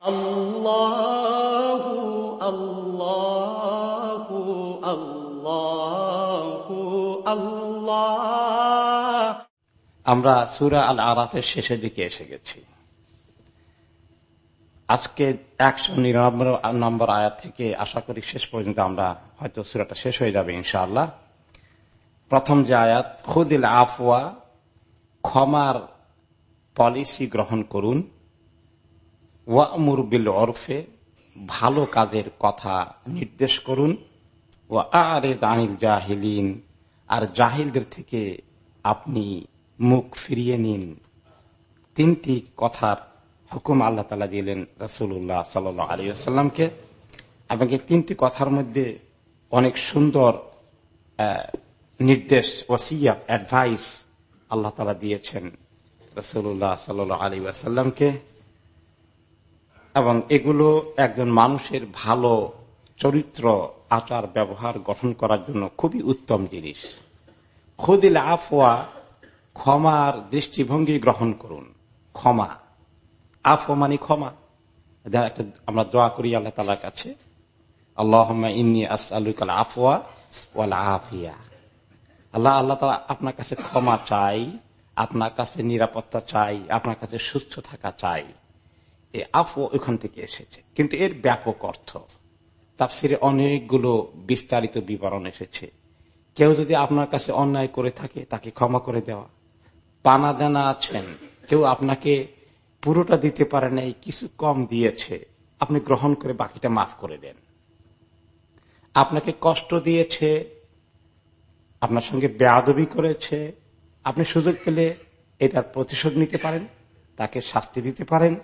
আল্লাহু আল্লাহ আমরা সুরা আল আরাফের শেষের দিকে এসে গেছি। আজকে একশো নিরানব্বই নম্বর আয়াত থেকে আশা করি শেষ পর্যন্ত আমরা হয়তো সুরাটা শেষ হয়ে যাবে ইনশাআল্লাহ। প্রথম যে আয়াত, খুদিল আফওয়া, ক্ষমার পলিসি গ্রহণ করুন। ওয়ামুর বিল অরফে ভালো কাজের কথা নির্দেশ করুন। ও আরে দানিল জাহিলিন, আর জাহিলদের থেকে আপনি মুখ ফিরিয়ে নিন। তিনটি কথার হুকুম আল্লাহ তালা দিলেন রসুল্লাহ সাল আলী আসাল্লামকে এবং এই তিনটি কথার মধ্যে অনেক সুন্দর নির্দেশ ওসিয়াত অ্যাডভাইস আল্লাহ তালা দিয়েছেন রসুল্লাহ সাল আলী আসাল্লামকে এবং এগুলো একজন মানুষের ভালো চরিত্র, আচার, ব্যবহার গঠন করার জন্য খুবই উত্তম জিনিস। খুদিল আফওয়া ক্ষমার দৃষ্টিভঙ্গি গ্রহণ করুন। ক্ষমা। আফ মানে ক্ষমা। একটা আমরা দোয়া করি আল্লাহ তালার কাছে। আল্লাহ ইন্নি আসালুকাল আফওয়া ওয়াল আফিয়া। আল্লাহ আল্লাহ তালা আপনার কাছে ক্ষমা চাই, আপনার কাছে নিরাপত্তা চাই, আপনার কাছে সুস্থ থাকা চাই। এই আফও ওখান থেকে এসেছে। কিন্তু এর ব্যাপক অর্থ, তাফসিরে অনেকগুলো বিস্তারিত বিবরণ এসেছে। কেউ যদি আপনার কাছে অন্যায় করে থাকে, তাকে ক্ষমা করে দেওয়া। পানা দেনা আছেন, কেউ আপনাকে পুরোটা দিতে পারে নাই, কিছু কম দিয়েছে, আপনি গ্রহণ করে বাকিটা মাফ করে দেন। আপনাকে কষ্ট দিয়েছে, আপনার সঙ্গে বেয়াদবি করেছে, আপনি সুযোগ পেলে এটার প্রতিশোধ নিতে পারেন, তাকে শাস্তি দিতে পারেন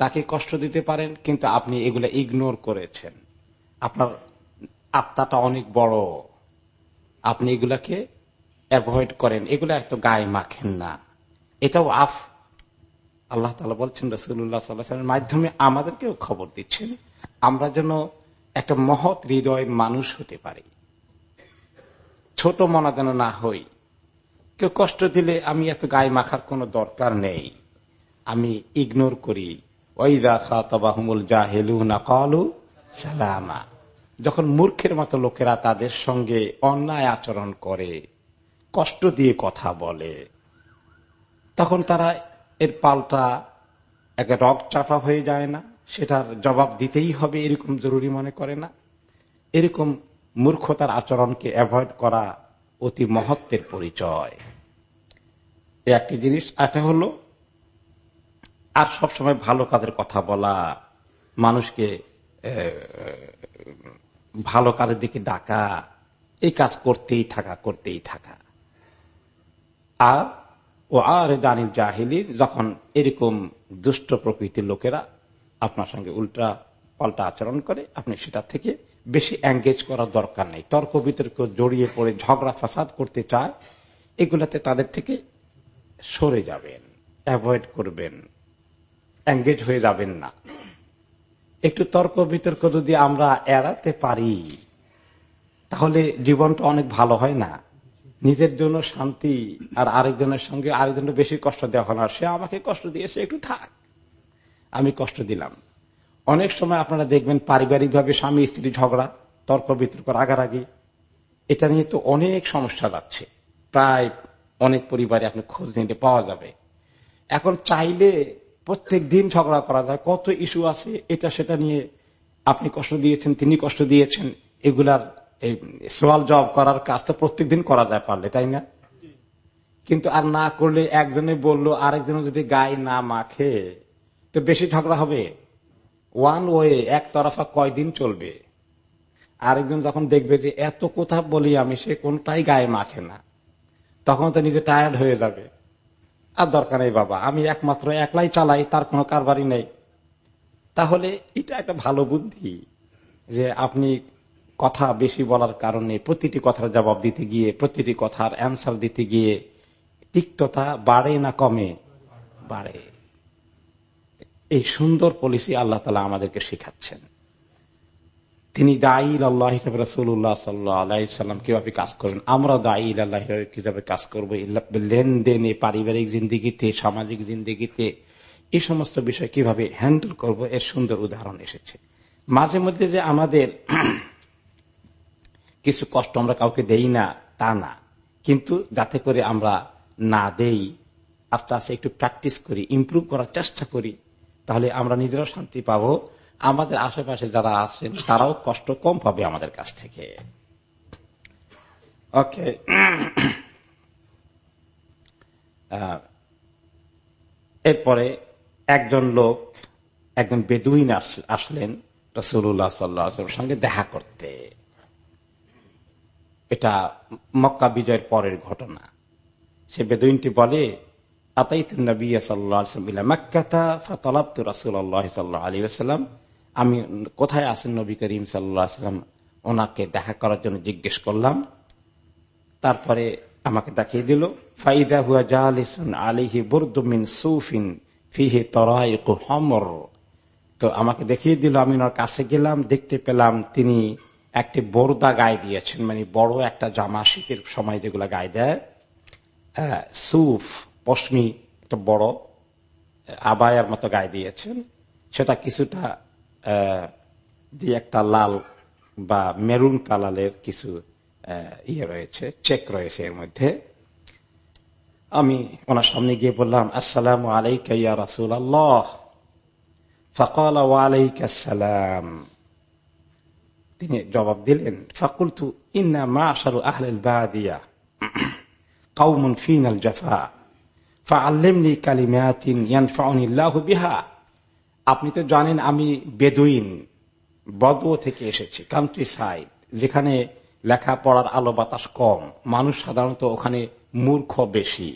তাকে কষ্ট দিতে পারেন, কিন্তু আপনি এগুলো ইগনোর করেছেন। আপনার আত্মাটা অনেক বড়। আপনি এগুলাকে অ্যাভয়েড করেন। এগুলো এত গায়ে মাখেন না। এটাও আফ। আল্লাহ তালা বলছেন রসুল্লাহ সাল্লামের মাধ্যমে আমাদেরকেও খবর দিচ্ছেন, আমরা যেন একটা মহৎ হৃদয়ের মানুষ হতে পারি। ছোট মনা যেন না হই। কেউ কষ্ট দিলে আমি এত গায়ে মাখার কোনো দরকার নেই। আমি ইগনোর করি। সালামা। যখন মূর্খের মতো লোকেরা তাদের সঙ্গে অন্যায় আচরণ করে, কষ্ট দিয়ে কথা বলে, তখন তারা এর পাল্টা এক রক চাপা হয়ে যায় না। সেটার জবাব দিতেই হবে, এরকম জরুরি মনে করে না। এরকম মূর্খতার আচরণকে অ্যাভয়েড করা অতি মহত্বের পরিচয়। একটি জিনিস এটা হলো আর সবসময় ভালো কাজের কথা বলা, মানুষকে ভালো কাজের দিকে ডাকা, এই কাজ করতেই থাকা করতেই থাকা। আর, ও আর দানিল জাহিলির যখন এরকম দুষ্ট প্রকৃতির লোকেরা আপনার সঙ্গে উল্টা পাল্টা আচরণ করে, আপনি সেটা থেকে বেশি এঙ্গেজ করার দরকার নেই। তর্ক বিতর্ক জড়িয়ে পড়ে, ঝগড়া ফাসাদ করতে চায়, এগুলাতে তাদের থেকে সরে যাবেন অ্যাভয়েড করবেন। এঙ্গেজ হয়ে যাবেন না। একটু তর্ক বিতর্ক যদি আমরা এড়াতে পারি, তাহলে জীবনটা অনেক ভালো হয় না। নিজের জন্য শান্তি আর আরেকজনের সঙ্গে আরেকজনের বেশি কষ্ট দেওয়া হয় না। সে আমাকে কষ্ট দিয়েছে একটু থাক। আমি কষ্ট দিলাম। অনেক সময় আপনারা দেখবেন পারিবারিক ভাবে স্বামী স্ত্রী ঝগড়া, তর্ক বিতর্ক, রাগারাগি, এটা নিয়ে তো অনেক সমস্যা যাচ্ছে। প্রায় অনেক পরিবারে আপনি খোঁজ নিতে পাওয়া যাবে। এখন চাইলে প্রত্যেক দিন ঝগড়া করা যায়। কত ইস্যু আছে, এটা সেটা নিয়ে আপনি কষ্ট দিয়েছেন, তিনি কষ্ট দিয়েছেন, এগুলার এই সোয়াল জব করার কাজটা প্রত্যেক দিন করা যায় পারলে, তাই না? কিন্তু আর না করলে একজনে বলল আরেকজন যদি গায়ে না মাখে, তো বেশি ঝগড়া হবে। ওয়ান ওয়ে এক তরফা কয়দিন চলবে? আরেকজন যখন দেখবে যে এত কথা বলি আমি, সে কোনটাই গায়ে মাখে না, তখন তো নিজে টায়ার্ড হয়ে যাবে। আর দরকার নেই বাবা। আমি একমাত্র একলাই চালাই, তার কোনো কারবারই নেই। তাহলে এটা একটা ভালো বুদ্ধি যে আপনি কথা বেশি বলার কারণে প্রতিটি কথার জবাব দিতে গিয়ে, প্রতিটি কথার অ্যান্সার দিতে গিয়ে তিক্ততা বাড়ে না কমে? বাড়ে। এই সুন্দর পলিসি আল্লাহ তালা আমাদেরকে শিখাচ্ছেন। তিনি দায়ীল আল্লাহ রসুল্লাহ সাল্লাম কীভাবে কাজ করবেন আমরা দায়ীল আল্লাহ কীভাবে কাজ করব লেনদেনে পারিবারিক জিন্দিগিতে, সামাজিক জিন্দিগিতে, এই সমস্ত বিষয় কীভাবে হ্যান্ডেল করব? এর সুন্দর উদাহরণ এসেছে। মাঝে মধ্যে যে আমাদের কিছু কষ্ট আমরা কাউকে দেই না, তা না। কিন্তু যাতে করে আমরা না দেই, আস্তে আস্তে একটু প্র্যাকটিস করি ইম্প্রুভ করার চেষ্টা করি, তাহলে আমরা নিজেরাও শান্তি পাবো। আমাদের আশেপাশে যারা আছেন, তারাও কষ্ট কম পাবে আমাদের কাছ থেকে। ওকে। এরপরে একজন লোক, একজন বেদুইন আসলেন রসুল্লাহ সাল্লাহ সঙ্গে দেখা করতে। এটা মক্কা বিজয়ের পরের ঘটনা। সে বেদুইনটি বলে আমি কোথায় আছেন নবী করিম সাল্লাম? ওনাকে দেখা করার জন্য জিজ্ঞেস করলাম। তারপরে আমাকে দেখিয়ে দিল, ফাইদা হুয়া জাহালিসন আলিহি বুরদুমিন সুফিন ফিহে তরাই হমর। তো আমাকে দেখিয়ে দিল, আমি ওনার কাছে গেলাম, দেখতে পেলাম তিনি একটি বোরদা গায়ে দিয়েছেন মানে বড় একটা জামা শীতের সময় যেগুলো গায়ে দেয়। সুফ, পশমি, একটা বড় আবায়ার মতো গায়ে দিয়েছেন। সেটা কিছুটা দিয়ে একটা লাল বা মেরুন কালারের কিছু ইয়ে রয়েছে, চেক রয়েছে এর মধ্যে। আমি ওনার সামনে গিয়ে বললাম, আসসালাম আলাইকা রাসুল আল্লাহ ফকাল ওয়ালাইকাসালাম তিনি জবাব দিলেন, ফাকুলতু, ইন্না মা আশারু আহলেল বাদিয়া। কাউমুন ফিন আল জাফা। ফাআল্লিমনি কালিমাতিন ইয়ানফাউনিল্লাহু বিহা। আপনি তো জানেন আমি বেদুইন বদুয় থেকে এসেছি কান্ট্রি সাইড যেখানে লেখাপড়ার আলো বাতাস কম, মানুষ সাধারণত ওখানে মূর্খ বেশি।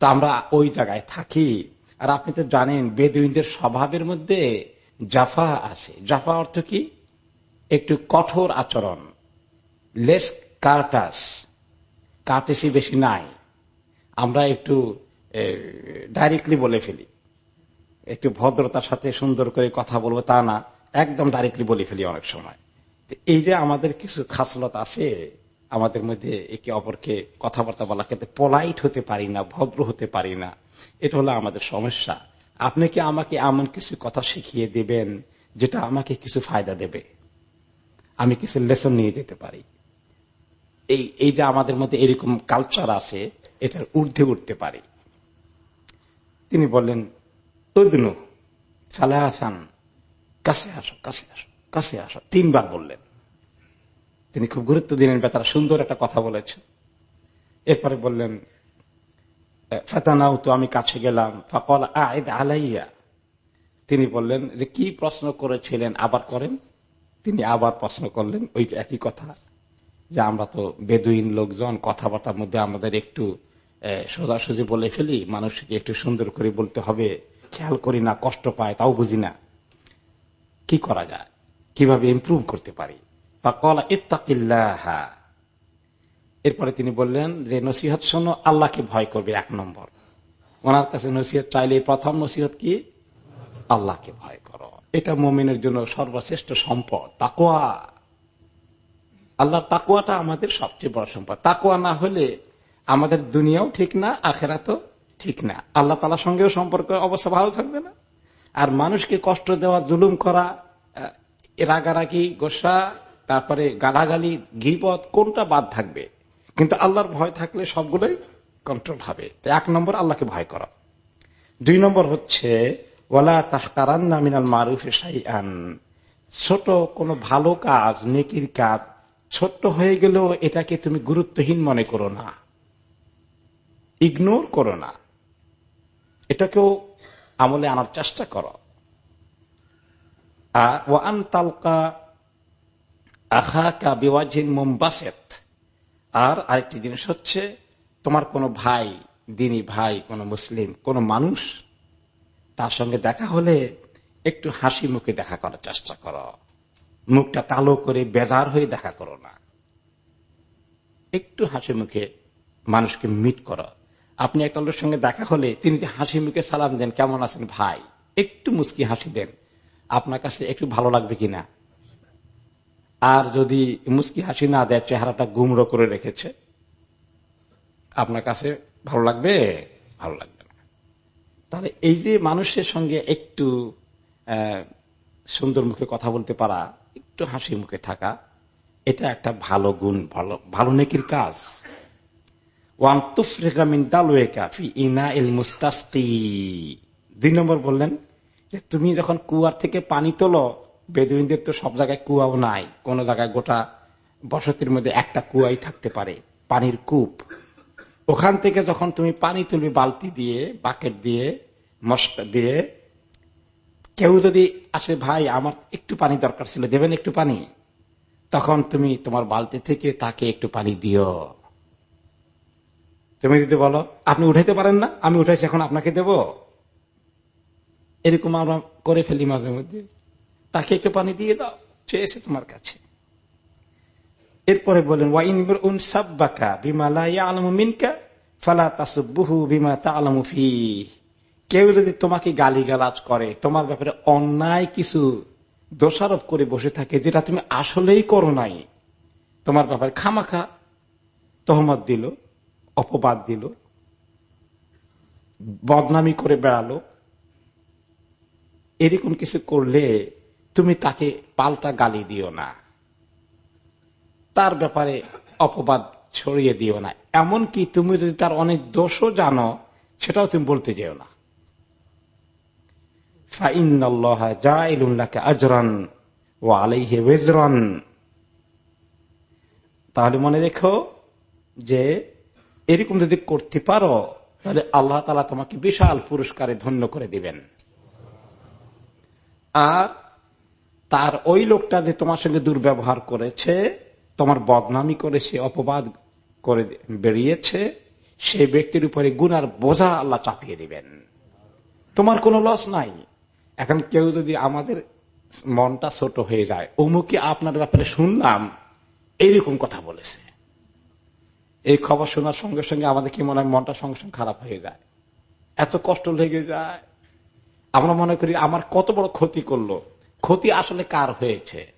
তো আমরা ওই জায়গায় থাকি, আর আপনি তো জানেন বেদুইনদের স্বভাবের মধ্যে জাফা আছে। জাফা অর্থ কি? একটু কঠোর আচরণ লেস কার্টাস কার্টেসি বেশি নাই। আমরা একটু ডাইরেক্টলি বলে ফেলি। একটু ভদ্রতার সাথে সুন্দর করে কথা বলব তা না, একদম ডাইরেক্টলি বলে ফেলি অনেক সময়। এই যে আমাদের কিছু খাসলত আছে, আমাদের মধ্যে একে অপরকে কথাবার্তা বলা ক্ষেত্রে পলাইট হতে পারি না, ভদ্র হতে পারি না, এটা হলো আমাদের সমস্যা। আপনি কি আমাকে এমন কিছু কথা শিখিয়ে দেবেন যেটা আমাকে কিছু ফায়দা দেবে? আমি কিছু লেসন নিয়ে যেতে পারি। এই এই যে আমাদের মধ্যে এরকম কালচার আছে, এটার ঊর্ধ্বে উঠতে পারি। তিনি বললেন উদনু সালাহান কাছে আসো কাছে আসো কাছে আসো তিনবার বললেন। তিনি খুব গুরুত্ব দিলেন বেতারা সুন্দর একটা কথা বলেছেন। এরপরে বললেন ফেতানাও তো আমি কাছে গেলাম, ফকল আয়েদ আলাইয়া। তিনি বললেন, যে কি প্রশ্ন করেছিলেন, আবার করেন? তিনি আবার প্রশ্ন করলেন, ওই একই কথা, যে আমরা তো বেদুইন লোকজন, কথাবার্তার মধ্যে আমাদের একটু সোজাসুজি বলে ফেলি, মানুষকে একটু সুন্দর করে বলতে হবে। খেয়াল করি না, কষ্ট পায়, তাও বুঝি না। কি করা যায়? কীভাবে ইম্প্রুভ করতে পারি? বা কলা ইত্তাকিল্লাহা। এরপরে তিনি বললেন যে, নসিহত শোনো, আল্লাহকে ভয় করবে এক নম্বর। ওনার কাছে নসিহত চাইলে প্রথম নসিহত কি? আল্লাহকে ভয় করো। এটা মোমিনের জন্য সর্বশ্রেষ্ঠ সম্পদ তাকোয়া আল্লাহর তাকুয়াটা আমাদের সবচেয়ে বড় সম্পদ। তাকুয়া না হলে আমাদের দুনিয়াও ঠিক না আখেরা তো ঠিক না। আল্লাহ তালার সঙ্গেও সম্পর্ক অবস্থা ভালো থাকবে না। আর মানুষকে কষ্ট দেওয়া, জুলুম করা রাগারাগি, গোসা, তারপরে গালাগালি গিপথ কোনটা বাদ থাকবে? কিন্তু আল্লাহর ভয় থাকলে সবগুলোই কন্ট্রোল হবে। এক নম্বর আল্লাহকে ভয় করা। দুই নম্বর হচ্ছে ওলা তাহকারান্না মিনাল মারুফ আন ছোট কোনো ভালো কাজ, নেকির কাজ, ছোট্ট হয়ে গেলেও এটাকে তুমি গুরুত্বহীন মনে করো না। ইগনোর করো না। এটাকেও আমলে আনার চেষ্টা করো। ওয়ান তালকা আখা বিওয়াজিন মোমবাসেত আর আরেকটি জিনিস হচ্ছে, তোমার কোনো ভাই, দিনী ভাই, কোন মুসলিম, কোন মানুষ, তার সঙ্গে দেখা হলে একটু হাসি মুখে দেখা করার চেষ্টা করো। মুখটা কালো করে বেজার হয়ে দেখা করো না। একটু হাসি মুখে মানুষকে মিট করো। আপনি একটা লোকের সঙ্গে দেখা হলে তিনি যে হাসি মুখে সালাম দেন, কেমন আছেন ভাই? একটু মুস্কি হাসি দেন। আপনার কাছে একটু ভালো লাগবে কিনা? আর যদি মুস্কি হাসি না দেয়, চেহারাটা গুমড়ো করে রেখেছে, আপনার কাছে ভালো লাগবে? ভালো লাগবে না। তাহলে এই যে মানুষের সঙ্গে একটু সুন্দর মুখে কথা বলতে পারা, একটু হাসি মুখে থাকা, এটা একটা ভালো গুণ, ভালো ভালো নেকির কাজ। দুই নম্বর বললেন যে, তুমি যখন কুয়ার থেকে পানি তোলো, বেদুইনদের তো সব জায়গায় কুয়াও নাই, কোন জায়গায় গোটা বসতির মধ্যে একটা কুয়াই থাকতে পারে, পানির কূপ। ওখান থেকে যখন তুমি পানি তুলবে বালতি দিয়ে, বাকেট দিয়ে, মশলা দিয়ে, কেউ যদি আসে, ভাই, আমার একটু পানি দরকার ছিল, দেবেন একটু পানি? তখন তুমি তোমার বালতি থেকে তাকে একটু পানি দিও। তুমি যদি বলো, আপনি উঠাইতে পারেন না, আমি উঠাইছি, এখন আপনাকে দেব? এরকম আমরা করে ফেলি মাঝে মধ্যে। তাকে একটু পানি দিয়ে দাও চেয়েছে তোমার কাছে। এরপরে বলেন কেউ যদি তোমাকে গালি গালাজ করে, তোমার ব্যাপারে অন্যায় কিছু দোষারোপ করে বসে থাকে, যেটা তুমি আসলেই করো নাই, তোমার ব্যাপারে খামাখা তহমত দিল। অপবাদ দিল, বদনামি করে বেড়ালো। এরকম কিছু করলে তুমি তাকে পাল্টা গালি দিও না। তার ব্যাপারে অপবাদ ছড়িয়ে দিও না। এমন কি তুমি যদি তার অনেক দোষও জানো, সেটাও তুমি বলতে যেও না। তাহলে মনে রেখো যে এরকম যদি করতে পারো, তাহলে আল্লাহ তালা তোমাকে বিশাল পুরস্কারে ধন্য করে দিবেন। আর তার ওই লোকটা যে তোমার সঙ্গে দুর্ব্যবহার করেছে, তোমার বদনামি করেছে অপবাদ করে বেরিয়েছে সেই ব্যক্তির উপরে গুনার বোঝা আল্লাহ চাপিয়ে দিবেন। তোমার কোনো লস নাই। এখন কেউ যদি আমাদের মনটা ছোট হয়ে যায়, অমুকে আপনার ব্যাপারে শুনলাম এইরকম কথা বলেছে। এই খবর শোনার সঙ্গে সঙ্গে আমাদের কি মনে হয়, মনটা সঙ্গে সঙ্গে খারাপ হয়ে যায়। এত কষ্ট লেগে যায়। আমরা মনে করি, আমার কত বড় ক্ষতি করল। ক্ষতি আসলে কার হয়েছে?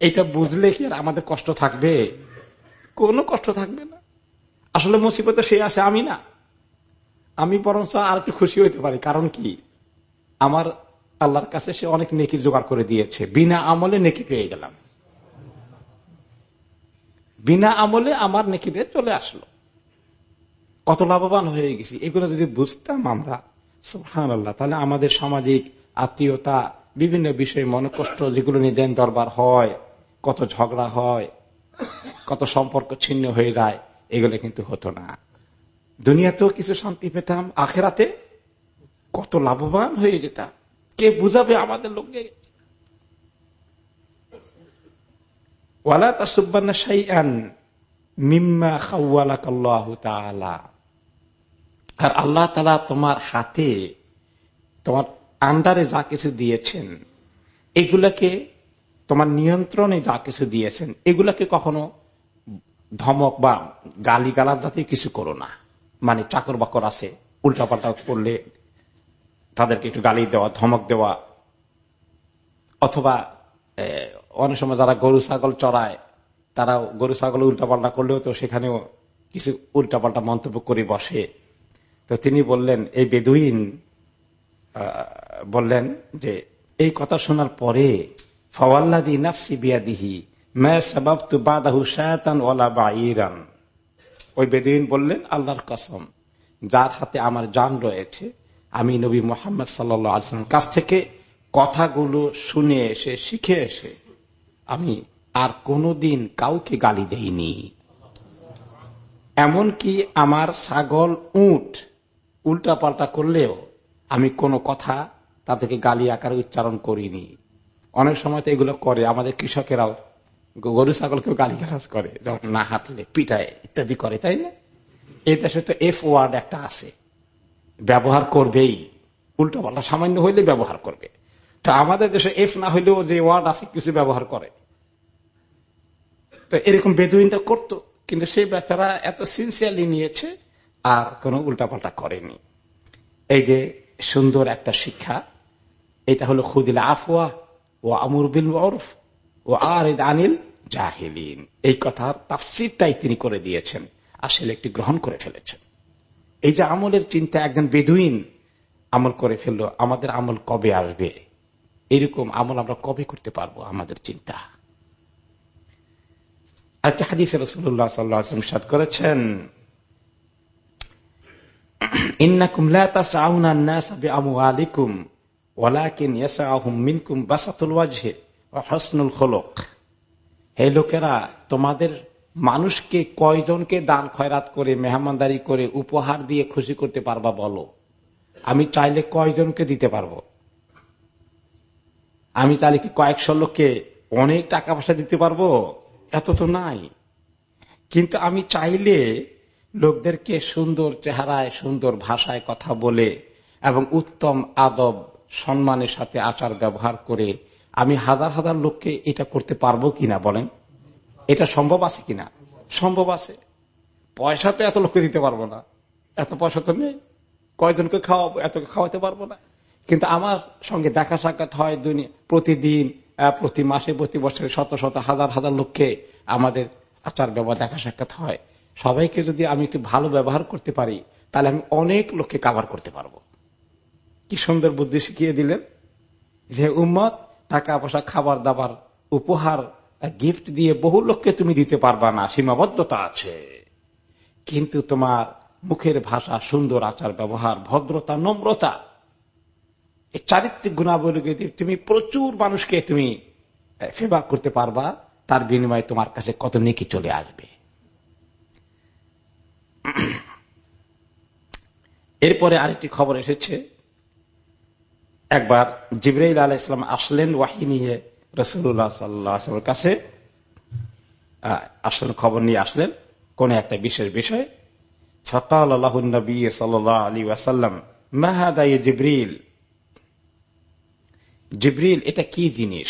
এইটা বুঝলে কি আর আমাদের কষ্ট থাকবে? কোনো কষ্ট থাকবে না। আসলে মুসিবতে সে আছে, আমি না। আমি বরঞ্চ আর একটু খুশি হইতে পারি। কারণ কি? আমার আল্লাহর কাছে সে অনেক নেকি জোগাড় করে দিয়েছে। বিনা আমলে নেকি পেয়ে গেলাম। বিনা আমলে আমার নেকিতে চলে আসলো। কত লাভবান হয়ে গেছি। এগুলো যদি বুঝতাম আমরা সুহান আল্লাহ তাহলে আমাদের সামাজিক আত্মীয়তা, বিভিন্ন বিষয়ে মনকষ্ট যেগুলো নিয়ে দেন দরবার হয়, কত ঝগড়া হয়, কত সম্পর্ক ছিন্ন হয়ে যায়, এগুলো কিন্তু হতো না। দুনিয়াতেও কিছু শান্তি পেতাম, আখেরাতে কত লাভবান হয়ে যেতাম। কে বুঝাবে আমাদের লোককে? ওয়ালা তাসুব্বান্না শাইআন মিম্মা খাওয়ালাকাল্লাহ আর আল্লাহ তালা তোমার হাতে, তোমার আন্ডারে যা কিছু দিয়েছেন, এগুলাকে তোমার নিয়ন্ত্রণে যা কিছু দিয়েছেন, এগুলাকে কখনো ধমক বা গালি গালার জাতীয় কিছু করো না। মানে চাকর বাকর আছে, উল্টাপাল্টা করলে তাদেরকে একটু গালি দেওয়া, ধমক দেওয়া, অথবা অনেক সময় যারা গরু, ছাগল চড়ায়, তারা গরু, ছাগল উল্টাপাল্টা করলেও তো সেখানেও কিছু উল্টাপাল্টা মন্তব্য করে বসে। তো তিনি বললেন, এই বেদুইন বললেন যে, এই কথা শোনার পরে ফওয়াল্লাদি নাফসি বিয়াদিহি ওই বললেন, আল্লাহর কসম, যার হাতে আমার জান রয়েছে, আমি নবী মোহাম্মদ সাল্লাম কাছ থেকে কথাগুলো শুনে এসে, শিখে এসে আমি আর কোনদিন কাউকে গালি দেইনি। এমনকি আমার ছাগল উঠ উল্টা পাল্টা করলেও আমি কোনো কথা তাদেরকে গালি আকারে উচ্চারণ করিনি। অনেক সময় তো এগুলো করে, আমাদের কৃষকেরাও গরু ছাগলকেও গালি গালাজ করে, যখন না হাঁটলে, পিটায়, ইত্যাদি করে, তাই না? এই দেশে তো এফ ওয়ার্ড একটা আছে, ব্যবহার করবেই উল্টো পাল্টা সামান্য হইলে ব্যবহার করবে। তো আমাদের দেশে এফ না হইলেও যে ওয়ার্ড আছে কিছু ব্যবহার করে। তো এরকম বেদুইনটা করতো, কিন্তু সেই বেচারা এত সিনসিয়ারলি নিয়েছে আর কোন উল্টাপাল্টা করেনি। এই যে সুন্দর একটা শিক্ষা, এটা হলো খুদিল আফওয়া ও আমুর বিল ও আর আনিল জাহিলিন। এই কথার তাফসিরটাই তিনি করে দিয়েছেন, আসলে একটি গ্রহণ করে ফেলেছেন। এই যে আমলের চিন্তা একজন বেদুইন আমল করে ফেলল, আমাদের আমল কবে আসবে? এরকম আমল আমরা কবে করতে পারব আমাদের চিন্তা? হাদিস রসুল্লাহ সাল্লাম সাদ করেছেন লোকেরা, তোমাদের মানুষকে কয়জনকে দান খয়রাত করে, মেহমানদারি করে, উপহার দিয়ে খুশি করতে পারবা বলো? আমি চাইলে কয়জনকে দিতে পারব? আমি তাহলে কি কয়েকশো লোককে অনেক টাকা পয়সা দিতে পারব? এত তো নাই। কিন্তু আমি চাইলে লোকদেরকে সুন্দর চেহারায়, সুন্দর ভাষায় কথা বলে এবং উত্তম আদব, সম্মানের সাথে আচার ব্যবহার করে আমি হাজার হাজার লোককে এটা করতে পারব কিনা বলেন? এটা সম্ভব আছে কিনা? সম্ভব আছে। পয়সা তো এত লোককে দিতে পারব না। এত পয়সা তো নেই। কয়জনকে খাওয়াবো? এত খাওয়াতে পারব না। কিন্তু আমার সঙ্গে দেখা সাক্ষাৎ হয় প্রতিদিন প্রতি মাসে, প্রতি বছরে শত শত হাজার হাজার লোককে আমাদের আচার ব্যবহার দেখা সাক্ষাৎ হয়। সবাইকে যদি আমি একটু ভালো ব্যবহার করতে পারি, তাহলে আমি অনেক লোককে কাভার করতে পারব। কি সুন্দর বুদ্ধি শিখিয়ে দিলেন। যে উম্মত, টাকা পয়সা, খাবার দাবার, উপহার গিফট দিয়ে বহু লোককে তুমি দিতে পারবা না, সীমাবদ্ধতা আছে। কিন্তু তোমার মুখের ভাষা সুন্দর আচার ব্যবহার, ভদ্রতা, নম্রতা এই চারিত্রিক গুণাবলী তুমি প্রচুর মানুষকে তুমি ফেভার করতে পারবা, তার বিনিময়ে তোমার কাছে কত নেকি চলে আসবে। এরপরে আরেকটি খবর এসেছে। একবার জিব্রাইল আলাহ ইসলাম আসলেন ওয়াহি নিয়ে রসুল্লাহ সাল্লামের কাছে। আসলেন, খবর নিয়ে আসলেন কোন একটা বিশেষ বিষয়। ফকাল আল্লাহ নবী সাল আলী ওয়াসাল্লাম মাহাদাই জিব্রিল জিব্রিল এটা কি জিনিস?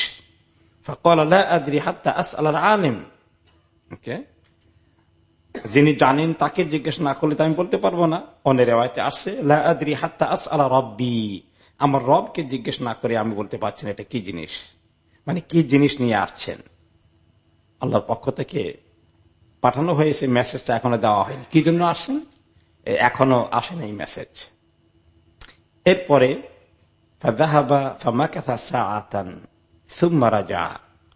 আলিম। ওকে? যিনি জানেন তাকে জিজ্ঞেস না করলে আমি বলতে পারব না। অনেক রেওয়ায়তে আসছে আমার রবকে জিজ্ঞেস না করে আমি বলতে পারছি না এটা কি জিনিস। মানে কি জিনিস নিয়ে আসছেন? আল্লাহর পক্ষ থেকে পাঠানো হয়েছে মেসেজটা এখনও দেওয়া হয়নি। কি জন্য আসছেন? এখনও আসেন এই মেসেজ। এরপরে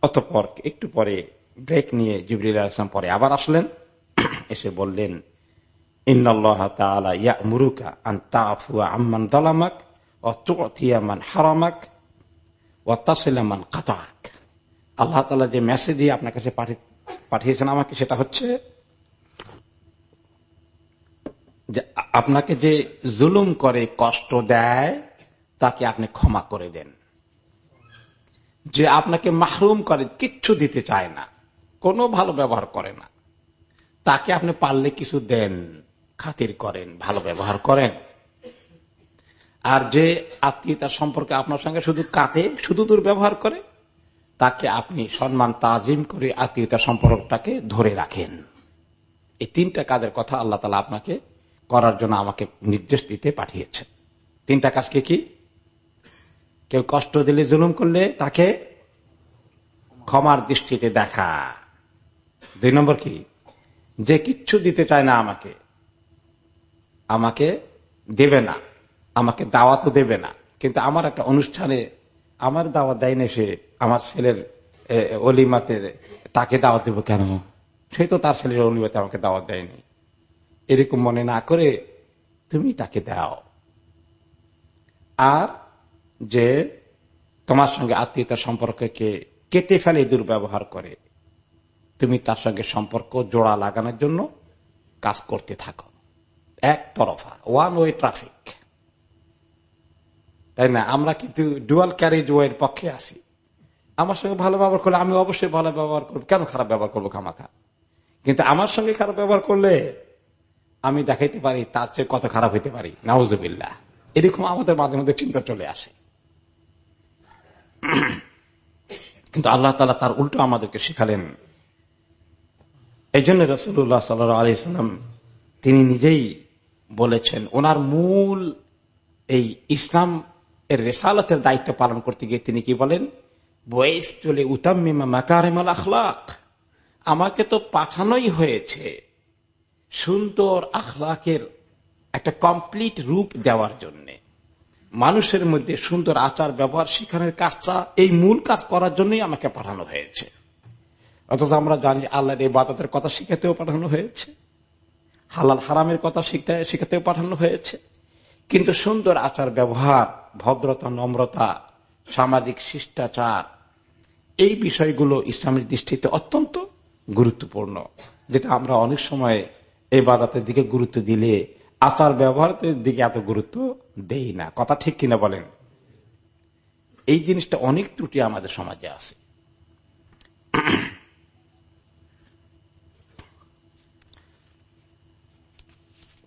অতপর একটু পরে ব্রেক নিয়ে জিবরিল আসলাম পরে আবার আসলেন। এসে বললেন আন আম্মান আল্লাহ তালা যে মেসেজ দিয়ে আপনার কাছে পাঠিয়েছেন আমাকে সেটা হচ্ছে যে আপনাকে যে জুলুম করে কষ্ট দেয় তাকে আপনি ক্ষমা করে দেন। যে আপনাকে মাহরুম করে, কিচ্ছু দিতে চায় না, কোনো ভালো ব্যবহার করে না। তাকে আপনি পারলে কিছু দেন, খাতির করেন, ভালো ব্যবহার করেন। আর যে আত্মীয়তার সম্পর্কে আপনার সঙ্গে শুধু কাটে শুধু দুর্ব্যবহার করে, তাকে আপনি সম্মান তাজিম করে আত্মীয়তার সম্পর্কটাকে ধরে রাখেন। এই তিনটা কাজের কথা আল্লাহ তালা আপনাকে করার জন্য আমাকে নির্দেশ দিতে পাঠিয়েছেন। তিনটা কাজকে কি? কেউ কষ্ট দিলে জুলুম করলে তাকে ক্ষমার দৃষ্টিতে দেখা। দুই নম্বর কি? যে কিচ্ছু দিতে চায় না আমাকে আমাকে দেবে না, আমাকে দাওয়া তো দেবে না। কিন্তু আমার একটা অনুষ্ঠানে আমার দাওয়াত দেয় না সে, আমার ছেলের অলিমাতে তাকে দাওয়াত দেবো কেন? সে তো তার ছেলের অলিমাতে আমাকে দাওয়াত দেয়নি। এরকম মনে না করে তুমি তাকে দাও। আর যে তোমার সঙ্গে আত্মীয়তার সম্পর্ককে কেটে ফেলে দুর্ব্যবহার করে। তুমি তার সঙ্গে সম্পর্ক জোড়া লাগানোর জন্য কাজ করতে থাকো। এক তরফা ওয়ান ওয়ে ট্রাফিক তাই না? আমরা কিন্তু ডুয়াল ক্যারেজ ওয়ের পক্ষে আছি। আমার সঙ্গে ভালো ব্যবহার করলে আমি অবশ্যই ভালো ব্যবহার করব। কেন খারাপ ব্যবহার করব খামাখা? কিন্তু আমার সঙ্গে খারাপ ব্যবহার করলে আমি দেখাইতে পারি, তার চেয়ে কত খারাপ হইতে পারি? নাউজবিল্লা এরকম আমাদের মাঝে মধ্যে চিন্তা চলে আসে। কিন্তু আল্লাহ তালা তার উল্টো আমাদেরকে শিখালেন। এই জন্য রসুল্লাহ সাল আলাইসালাম তিনি নিজেই বলেছেন, ওনার মূল এই ইসলাম এর রেসালতের দায়িত্ব পালন করতে গিয়ে তিনি কি বলেন? বয়স চলে উতামিমা মাকারেমাল আমাকে তো পাঠানোই হয়েছে সুন্দর আখলাকের একটা কমপ্লিট রূপ দেওয়ার জন্য। মানুষের মধ্যে সুন্দর আচার ব্যবহার শিখানোর কাজটা, এই মূল কাজ করার জন্যই আমাকে পাঠানো হয়েছে। অথচ আমরা জানি আল্লাহর এই বাতাতের কথা শিখাতেও পাঠানো হয়েছে। হালাল হারামের কথা শিখতে, শিখাতেও পাঠানো হয়েছে। কিন্তু সুন্দর আচার ব্যবহার, ভদ্রতা, নম্রতা, সামাজিক শিষ্টাচার, এই বিষয়গুলো ইসলামের দৃষ্টিতে অত্যন্ত গুরুত্বপূর্ণ, যেটা আমরা অনেক সময় এই বাদাতের দিকে গুরুত্ব দিলে আচার ব্যবহারের দিকে এত গুরুত্ব দেই না। কথা ঠিক কিনা বলেন? এই জিনিসটা অনেক ত্রুটি আমাদের সমাজে আছে।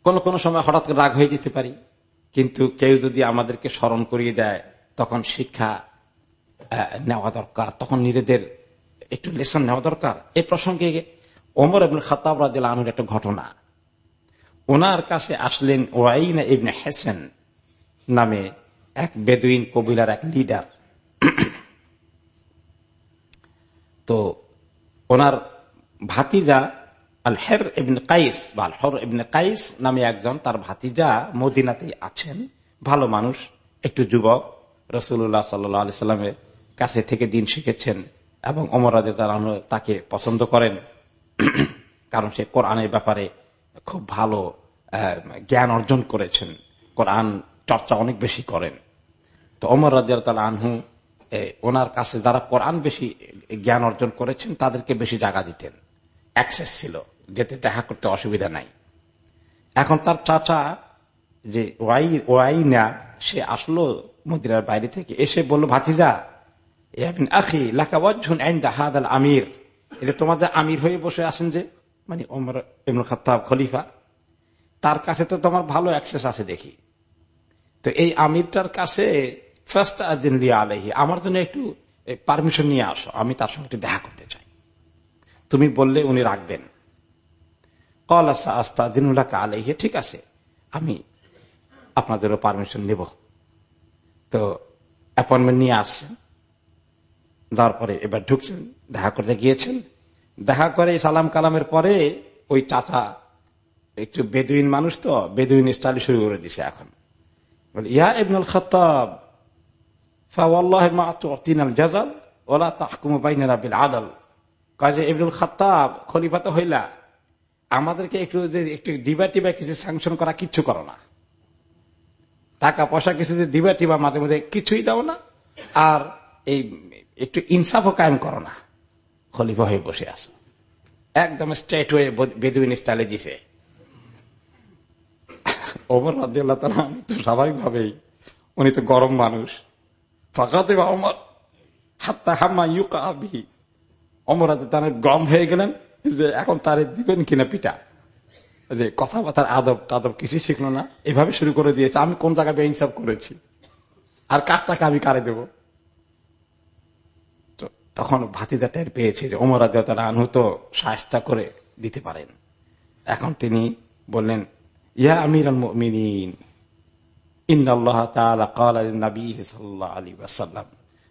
কোন কোন সময় হঠাৎ রাগ হয়ে যেতে পারি, কিন্তু কেউ যদি আমাদেরকে স্মরণ করিয়ে দেয়, তখন শিক্ষা নেওয়া দরকার, তখন নিজেদের একটু লেসন নেওয়া দরকার। এই প্রসঙ্গে ওমর এবং খাতাব রাজিল আনুর একটা ঘটনা। ওনার কাছে আসলেন ওয়াইনা ইবনে হেসেন নামে এক বেদুইন কবিলার এক লিডার। তো ওনার ভাতিজা আল হের ইবনে কাইস বা আল হর ইবনে কাইস নামে একজন, তার ভাতিজা মদিনাতেই আছেন, ভালো মানুষ, একটু যুবক রসুল্লাহ সাল্লি সাল্লামের কাছে থেকে দিন শিখেছেন এবং অমরাদে তাকে পছন্দ করেন। কারণ সে কোরআনের ব্যাপারে খুব ভালো জ্ঞান অর্জন করেছেন। কোরআন চর্চা অনেক বেশি করেন। তো অমর রাজিয়াল আনহু ওনার কাছে যারা কোরআন বেশি জ্ঞান অর্জন করেছেন, তাদেরকে বেশি জায়গা দিতেন। অ্যাক্সেস ছিল, যেতে দেখা করতে অসুবিধা নাই। এখন তার চাচা যে ওয়াই ওয়াই না সে আসলো মন্দিরের বাইরে থেকে, এসে বলল, ভাতিজা আখি লাকাওয়াজুন আমির। যে তোমাদের আমির হয়ে বসে আছেন যে মানে ওমর ইবনুল খাত্তাব খলিফা, তার কাছে তো তোমার ভালো অ্যাক্সেস আছে দেখি। তো এই আমিরটার কাছে ফার্স্ট আদিন লিয়া আলহি আমার জন্য একটু পারমিশন নিয়ে আসো, আমি তার সঙ্গে একটু দেখা করতে চাই। তুমি বললে উনি রাখবেন। কল আসা আস্তা দিনুল্লাহ আলহি ঠিক আছে, আমি আপনাদেরও পারমিশন নেব। তো অ্যাপয়েন্টমেন্ট নিয়ে আসছেন, যাওয়ার পরে এবার ঢুকছেন, দেখা করতে গিয়েছেন দেখা করে সালাম কালামের পরে ওই চাচা, একটু বেদুইন মানুষ তো, বেদুইন স্টাইল শুরু করে দিছে এখন। ইয়া ইবনুল খতাব জাজাল ওলা তাহকুমু বাইনা বিল আদল কাজে ইবনুল খতাব খলিফা হইলা। আমাদেরকে একটু যে, একটু দিবা টিবা কিছু স্যাংশন করা কিচ্ছু করো না। টাকা পয়সা কিছু যে দিবা টিবা মাঝে মধ্যে কিছুই দাও না। আর এই, একটু ইনসাফও কায়েম করো না। খলিফা হয়ে বসে আসো একদম স্ট্রেট হয়ে বেদুইন স্টাইলে দিছে। ওমর রাজিয়াল্লাহ তালা তো স্বাভাবিকভাবেই উনি তো গরম মানুষ। ফাঁকাতে অমর হাত্তা হাম্মা ইউকা আবি। অমর তার গরম হয়ে গেলেন যে এখন তার দিবেন কিনা পিটা যে কথাবার্তার আদব তাদব কিছু শিখলো না। এভাবে শুরু করে দিয়েছে। আমি কোন জায়গায় বেইনসাফ করেছি? আর কার টাকা আমি কারে দেব? তখন ভাতিদা টের পেয়েছে যে অমর তারা আনহত সাহস্তা করে দিতে পারেন। এখন তিনি বললেন, ইয়া আমির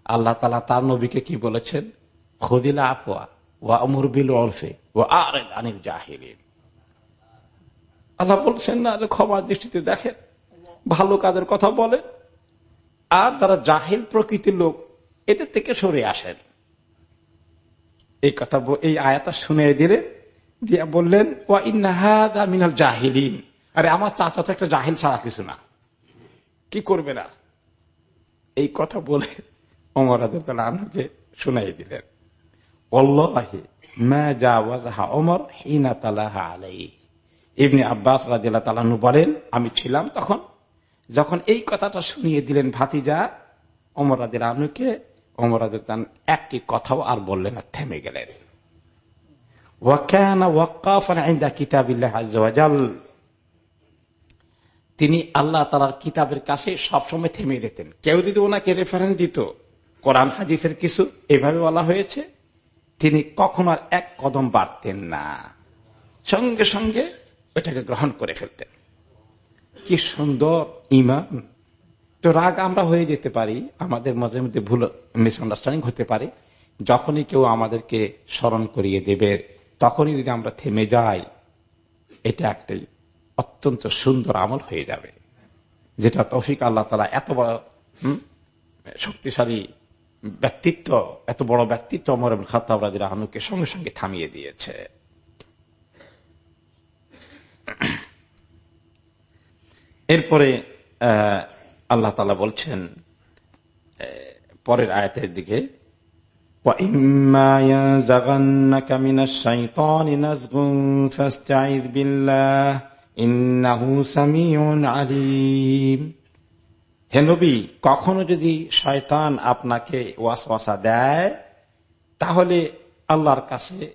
আল্লাহ তার নবীকে কি বলেছেন? খদিলা আফওয়া ওয়া আমর বিল অর্ফে ও আর আনিল আল্লাহ বলছেন, না ক্ষমার দৃষ্টিতে দেখেন, ভালো কাজের কথা বলে আর তারা জাহিল প্রকৃতির লোক, এদের থেকে সরে আসেন। এই কথা এই আয়াতা শুনে দিলে, দিয়া বললেন, ওয়া ইন্নাহাদ জাহিলিন। আরে, আমার চাচা তো একটা জাহিল ছাড়া কিছু না। কি করবে না? এই কথা বলে অমর আনহুকে শুনাই দিলেন। আব্বাস বলেন, আমি ছিলাম তখন। যখন এই কথাটা শুনিয়ে দিলেন ভাতিজা অমর আনুকে রাজান একটি কথাও আর বললেন না, থেমে গেলেন। তিনি আল্লাহ তালার কিতাবের কাছে সবসময় থেমে যেতেন। কেউ যদি ওনাকে রেফারেন্স দিত, কোরআন, হাদিসের কিছু এভাবে বলা হয়েছে, তিনি কখন আর এক কদম বাড়তেন না। সঙ্গে সঙ্গে ওটাকে গ্রহণ করে ফেলতেন। কি সুন্দর ইমান! তো রাগ আমরা হয়ে যেতে পারি, আমাদের মাঝে মধ্যে ভুল মিসআন্ডারস্ট্যান্ডিং হতে পারে। যখনই কেউ আমাদেরকে স্মরণ করিয়ে দেবে, তখনই যদি আমরা থেমে যাই, এটা একটাই অত্যন্ত সুন্দর আমল হয়ে যাবে। যেটা তৌফিক আল্লাহ তালা এত বড় শক্তিশালী ব্যক্তিত্ব, এত বড় ব্যক্তিত্ব অমর খাতাবরাদির আহনুকে সঙ্গে সঙ্গে থামিয়ে দিয়েছে। এরপরে আল্লাহ তালা বলছেন পরের আয়াতের দিকে হেনবি কখনো যদি শয়তান আপনাকে ওয়াসওয়াসা দেয়, তাহলে আল্লাহর কাছে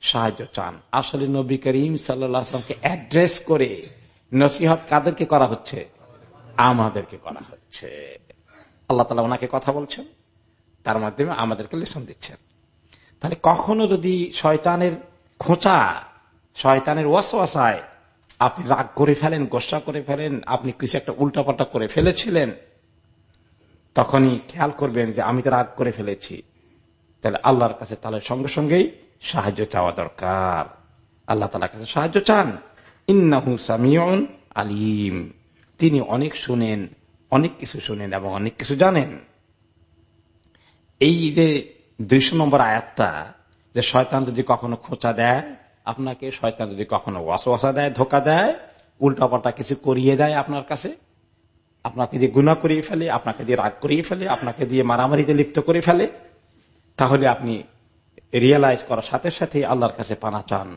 সাহায্য চান। আসলে নবী করিম সাল্লামকে অ্যাড্রেস করে নসিহত কাদেরকে করা হচ্ছে? আমাদেরকে করা হচ্ছে। আল্লাহ তালা ওনাকে কথা বলছেন, তার মাধ্যমে আমাদেরকে লেসন দিচ্ছেন। তাহলে কখনো যদি শয়তানের খোঁচা, শয়তানের ওয়াসওয়াসায় আপনি রাগ করে ফেলেন, গোসা করে ফেলেন, আপনি কিছু একটা উল্টাপাল্টা করে ফেলেছিলেন, তখনই খেয়াল করবেন যে আমি তো রাগ করে ফেলেছি। তাহলে আল্লাহর কাছে তাহলে সঙ্গে সঙ্গেই সাহায্য চাওয়া দরকার। আল্লাহ তালার কাছে সাহায্য চান। ইন্নাহু সামিউন আলিম। তিনি অনেক শুনেন, অনেক কিছু শুনেন এবং অনেক কিছু জানেন। এই যে দুইশো নম্বর আয়াতটা, যে শয়তান যদি কখনো খোঁচা দেয়, আপনাকে শয়তান যদি কখনো ওয়াসওয়াসা দেয়, ধোকা দেয়, উল্টাপাল্টা কিছু করিয়ে দেয় আপনার কাছে, আপনাকে দিয়ে গুণা করিয়ে ফেলে, আপনাকে দিয়ে রাগ করিয়ে ফেলে, আপনাকে দিয়ে মারামারিতে লিপ্ত করে ফেলে, তাহলে আপনি রিয়েলাইজ করার সাথে সাথে আল্লাহর কাছে পানা চান।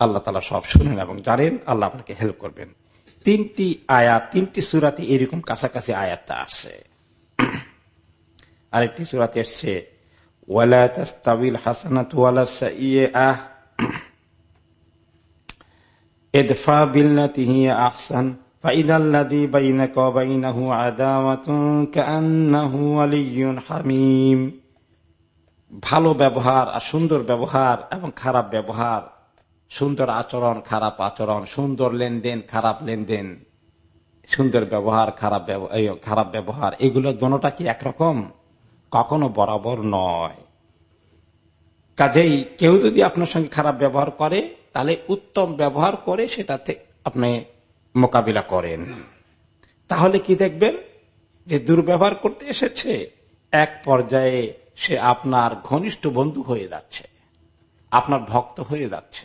আল্লাহ তালা সব শুনেন এবং জানেন, আল্লাহ আপনাকে হেল্প করবেন। তিনটি আয়াত তিনটি সুরাতে এরকম কাছাকাছি আয়াতটা আসছে আরেকটি সুরাতে এসছে ওয়ালা তাস্তাবিল হাসানাত ওয়ালা আহ এদফা বিল্লাতি হিয়া আহসান فإذا الذي بينك وبينه عداوة كأنه ولي حميم ভালো ব্যবহার আর সুন্দর ব্যবহার এবং খারাপ ব্যবহার সুন্দর আচরণ খারাপ আচরণ, সুন্দর লেনদেন খারাপ লেনদেন, সুন্দর ব্যবহার খারাপ খারাপ ব্যবহার, এগুলো দোনোটা কি একরকম? কখনো বরাবর নয়। কাজেই কেউ যদি আপনার সঙ্গে খারাপ ব্যবহার করে, তাহলে উত্তম ব্যবহার করে সেটাতে আপনি মোকাবিলা করেন। তাহলে কি দেখবেন? যে দুর্ব্যবহার করতে এসেছে, এক পর্যায়ে সে আপনার ঘনিষ্ঠ বন্ধু হয়ে যাচ্ছে, আপনার ভক্ত হয়ে যাচ্ছে।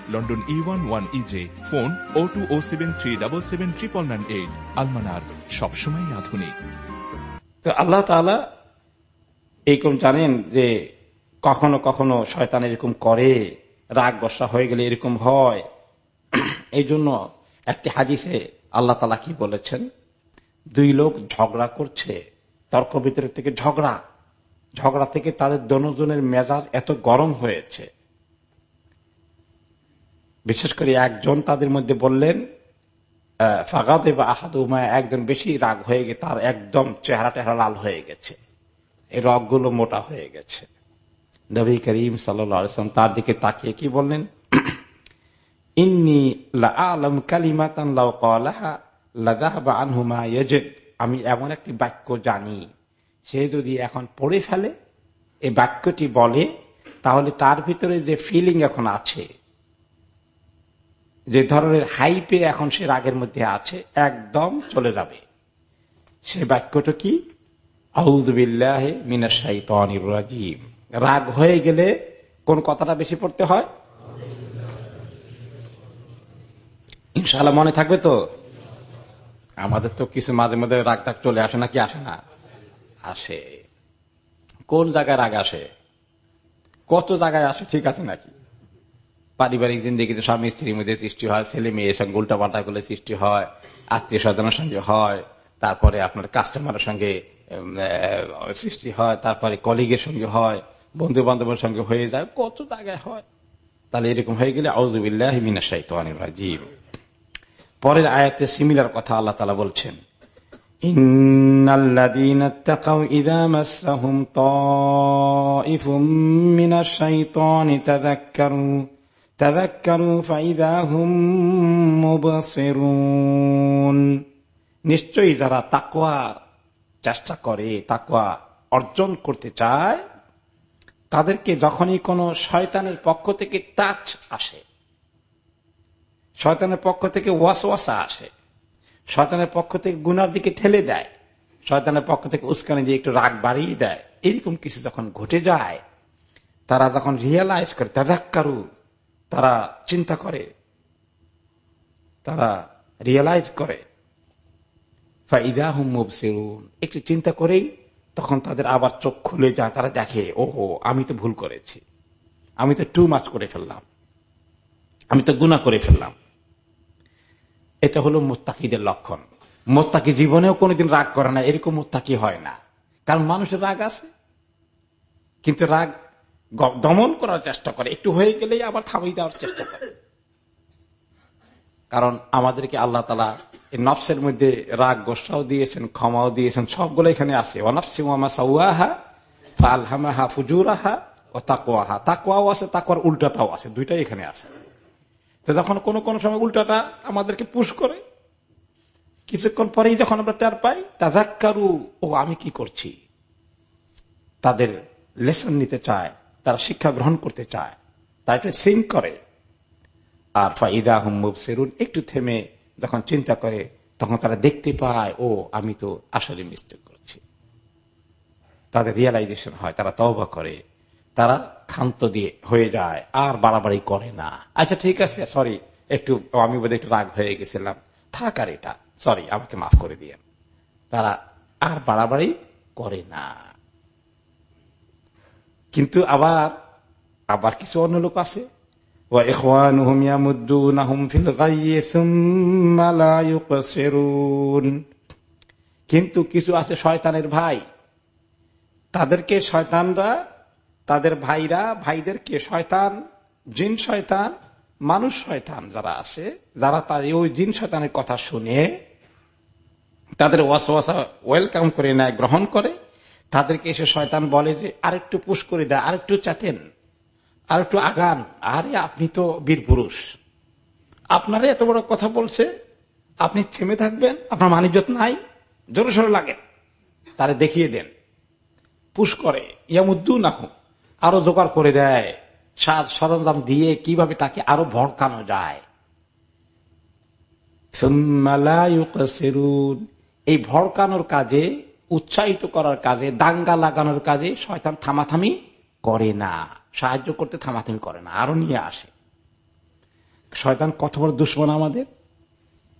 London E one one E J phone O two O seven three double seven triple nine eight আলমানার সবসময় আধুনিক। তো আল্লাহ তালা এইরকম জানেন যে কখনো কখনো শয়তান এরকম করে, রাগ বর্ষা হয়ে গেলে এরকম হয়। এই জন্য একটি হাদিসে আল্লাহ তালা কি বলেছেন? দুই লোক ঝগড়া করছে, তর্ক ভিতরে থেকে ঝগড়া। ঝগড়া থেকে তাদের দনজনের মেজাজ এত গরম হয়েছে। বিশেষ করে একজন তাদের মধ্যে বললেন ফাগাদে বা আহাদুমা একজন বেশি রাগ হয়ে গেছে তার একদম চেহারা টেহারা লাল হয়ে গেছে। এই রগগুলো মোটা হয়ে গেছে। নবী করিম সাল্লাম তার দিকে তাকিয়ে কি বললেন? ইন্নি আলম কালিমাতান আনহুমা আমি এমন একটি বাক্য জানি, সে যদি এখন পড়ে ফেলে এই বাক্যটি বলে, তাহলে তার ভিতরে যে ফিলিং এখন আছে যে ধরনের হাইপে এখন সে রাগের মধ্যে আছে, একদম চলে যাবে। সে বাক্যটা কি? আউদ্দিল্লাহ রাজিম। রাগ হয়ে গেলে কোন কথাটা বেশি পড়তে হয়? ইনশাল্লাহ মনে থাকবে তো? আমাদের তো কিছু মাঝে মধ্যে রাগ টাগ চলে আসে নাকি আসে না? আসে। কোন জায়গায় রাগ আসে? কত জায়গায় আসে ঠিক আছে নাকি? পারিবারিক জিন্দিগিতে স্বামী স্ত্রীর মধ্যে সৃষ্টি হয়, ছেলে মেয়ের সঙ্গে উল্টা পাল্টা করলে সৃষ্টি হয় আত্মীয় স্বজনের সঙ্গে হয়, তারপরে আপনার কাস্টমারের সঙ্গে সৃষ্টি হয়, তারপরে কলিগের সঙ্গে হয় বন্ধু বান্ধবের সঙ্গে হয়ে যায়, কত জায়গায় হয়। তাহলে এরকম হয়ে গেলে আউজুবিল্লাহ রাজিম। পরের আয়াতে সিমিলার কথা আল্লাহ তালা বলছেন إن তাদাক্কারু ফাইদা হুম নিশ্চয়ই যারা তাকওয়া চেষ্টা করে, তাকওয়া অর্জন করতে চায়, তাদেরকে যখনই কোনো শয়তানের পক্ষ থেকে টাচ আসে, শয়তানের পক্ষ থেকে ওয়াস ওয়াসা আসে, শয়তানের পক্ষ থেকে গুনার দিকে ঠেলে দেয়, শয়তানের পক্ষ থেকে উস্কানি দিয়ে একটু রাগ বাড়িয়ে দেয়, এরকম কিছু যখন ঘটে যায়, তারা যখন রিয়েলাইজ করে, তাদাক্কারু তারা চিন্তা করে, তারা রিয়েলাইজ করে। একটু চিন্তা করেই তখন তাদের আবার চোখ খুলে যায় তারা দেখে, ওহো, আমি তো ভুল করেছি। আমি তো টু মাছ করে ফেললাম। আমি তো গুণা করে ফেললাম। এটা হলো মোত্তাকিদের লক্ষণ। মোত্তাকি জীবনেও কোনোদিন রাগ করে না, এরকম মোত্তাকি হয় না। কারণ মানুষের রাগ আছে, কিন্তু রাগ দমন করার চেষ্টা করে। একটু হয়ে গেলেই আবার থামিয়ে দেওয়ার চেষ্টা করে। কারণ আমাদেরকে আল্লাহ তালা নফসের মধ্যে রাগ গোসাও দিয়েছেন, ক্ষমাও দিয়েছেন, সবগুলো এখানে আছে। আলহামাহা ফুজুরাহা ও তাকুয়াহা তাকুয়াও আছে তাকুয়ার উল্টাটাও আছে, দুইটাই এখানে আছে। তো যখন কোন কোন সময় উল্টাটা আমাদেরকে পুশ করে, কিছুক্ষণ পরেই যখন আমরা টের পাই তাজাক্কারু ও আমি কি করছি? তাদের লেসন নিতে চায়। তারা শিক্ষা গ্রহণ করতে চায়। তারা এটা সিং করে। আর ফাইদা হুমুব সেরুন একটু থেমে যখন চিন্তা করে, তখন তারা দেখতে পায়, ও, আমি তো আসলে মিস্টেক করছি। তাদের রিয়েলাইজেশন হয়, তারা তওবা করে। তারা ক্ষান্ত দিয়ে হয়ে যায়, আর বাড়াবাড়ি করে না। আচ্ছা ঠিক আছে সরি একটু আমি বোধ একটু রাগ হয়ে গেছিলাম। থাক আর এটা সরি আমাকে মাফ করে দিয়ে তারা আর বাড়াবাড়ি করে না। কিন্তু আবার আবার কিছু অন্য লোক আছে। কিন্তু কিছু আছে শয়তানের ভাই। তাদেরকে শয়তানরা, তাদের ভাইরা, ভাইদেরকে শয়তান, জিন শয়তান, মানুষ শয়তান যারা আছে, যারা তাদের ওই জিন শয়তানের কথা শুনে, তাদের ওয়াসওয়াসা ওয়েলকাম করে নেয়, গ্রহণ করে। তাদেরকে এসে শয়তান বলে যে, আরেকটু পুশ করে দেয় আরেকটু চাতেন আর একটু আগান। আরে, আপনি তো বীর পুরুষ। আপনারা এত বড় কথা বলছে, আপনি থেমে থাকবেন, আপনার মানিজ্যত নাই জোরে সোরে লাগে তারে দেখিয়ে দেন। পুশ করে। ইয়ামুদ্দু না হোক আরও জোগাড় করে দেয়। সাজ সরঞ্জাম দিয়ে কীভাবে তাকে আরও ভড়কানো যায়। এই ভড়কানোর কাজে উৎসাহিত করার কাজে, দাঙ্গা লাগানোর কাজে শয়তান থামাথামি করে না। সাহায্য করতে থামাথামি করে না, আরও নিয়ে আসে। শয়তান কত বড় দুশ্মন আমাদের?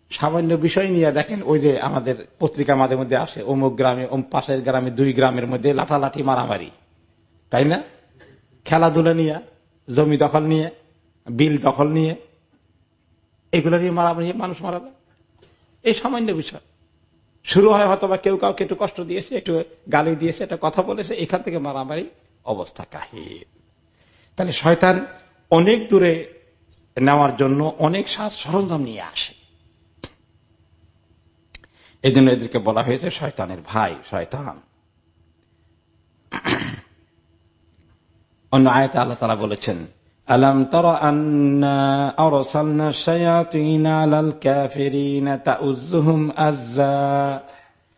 সামান্য বিষয় নিয়ে দেখেন, ওই যে আমাদের পত্রিকা মাঝে মধ্যে আসে, অমুক গ্রামে ওম পাশের গ্রামে, দুই গ্রামের মধ্যে লাঠালাঠি, মারামারি। তাই না? খেলাধুলা নিয়ে, জমি দখল নিয়ে, বিল দখল নিয়ে, এগুলো নিয়ে মারামারি, মানুষ মারাবে এই সামান্য বিষয়। শুরু হয় হয়তো বা কেউ কাউকে একটু কষ্ট দিয়েছে, একটু গালি দিয়েছে, একটা কথা বলেছে, এখান থেকে মারামারি অবস্থা কাহির তাহলে শয়তান অনেক দূরে নেওয়ার জন্য অনেক সাজ সরঞ্জাম নিয়ে আসে। এই জন্য এদেরকে বলা হয়েছে শয়তানের ভাই, শয়তান। অন্য আয়তে আল্লাহ তারা বলেছেন আলম তর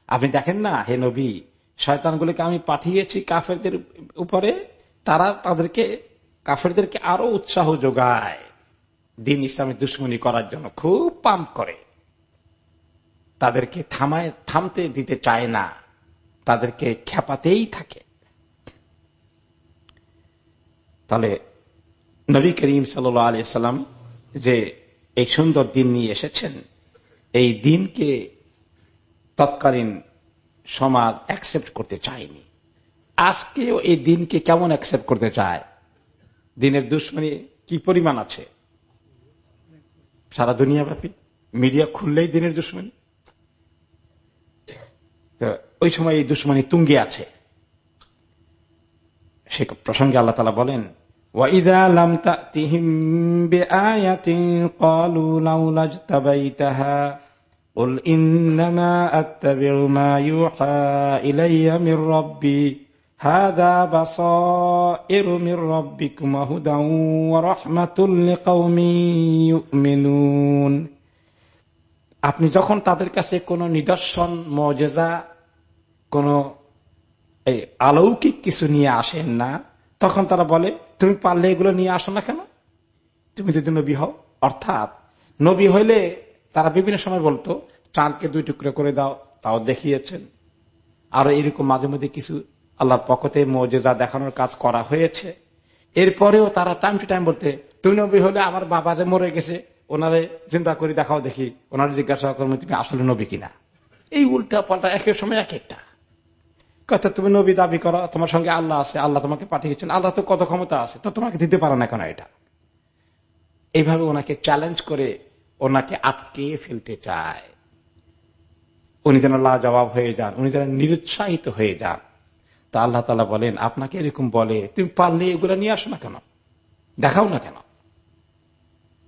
আপনি দেখেন না, হে নবী, শয়তানগুলিকে আমি পাঠিয়েছি কাফেরদের উপরে, তারা তাদেরকে, কাফেরদেরকে আরও উৎসাহ যোগায়। দিন ইসলামের দুশ্মনী করার জন্য খুব পাম্প করে। তাদেরকে থামায়, থামতে দিতে চায় না। তাদেরকে খেপাতেই থাকে। তাহলে নবী করিম সাল সাল্লাম যে এই সুন্দর দিন নিয়ে এসেছেন, এই দিনকে তৎকালীন সমাজ অ্যাকসেপ্ট করতে চায়নি। আজকেও এই দিনকে কেমন অ্যাকসেপ্ট করতে চায়? দিনের দুশ্মনী কি পরিমাণ আছে? সারা দুনিয়া ব্যাপী মিডিয়া খুললেই দিনের দুশ্মনী? ওই সময় এই দুশ্মনী তুঙ্গে আছে। সে প্রসঙ্গে আল্লাহ তালা বলেন وإذا لم تأتهم بآية قالوا لولا اجتبيتها قل إنما أتبع ما يوحى إلي من ربي هذا بصائر من ربكم وهدى ورحمة لقوم يؤمنون আপনি যখন তাদের কাছে কোন নিদর্শন মজেজা কোন এই অলৌকিক কিছু নিয়ে আসেন না তখন তারা বলে, তুমি পারলে এগুলো নিয়ে আসো না কেন? তুমি যদি নবী হও। অর্থাৎ, নবী হইলে তারা বিভিন্ন সময় বলতো, চাঁদকে দুই টুকরো করে দাও, তাও দেখিয়েছেন। আরও এরকম মাঝে মধ্যে কিছু আল্লাহর পক্ষতে মজেজা দেখানোর কাজ করা হয়েছে। এরপরেও তারা টাইম টু টাইম বলতে, তুমি নবী হলে আমার বাবা যে মরে গেছে, ওনারে চিন্তা করে দেখাও দেখি, ওনার জিজ্ঞাসা করব তুমি আসলে নবী কিনা? এই উল্টা পাল্টা এক সময় এক একটা কথা তুমি নবী দাবি করো, তোমার সঙ্গে আল্লাহ আছে, আল্লাহ তোমাকে পাঠিয়েছেন, আল্লাহ তো কত ক্ষমতা আছে, তো তোমাকে দিতে পারো না কেন এটা? এইভাবে ওনাকে চ্যালেঞ্জ করে ওনাকে আটকে ফেলতে চায়। উনি যেন জবাব হয়ে যান, উনি যেন নিরুৎসাহিত হয়ে যান। তা আল্লাহ তালা বলেন, আপনাকে এরকম বলে, তুমি পারলে এগুলো নিয়ে আসো না কেন? দেখাও না কেন?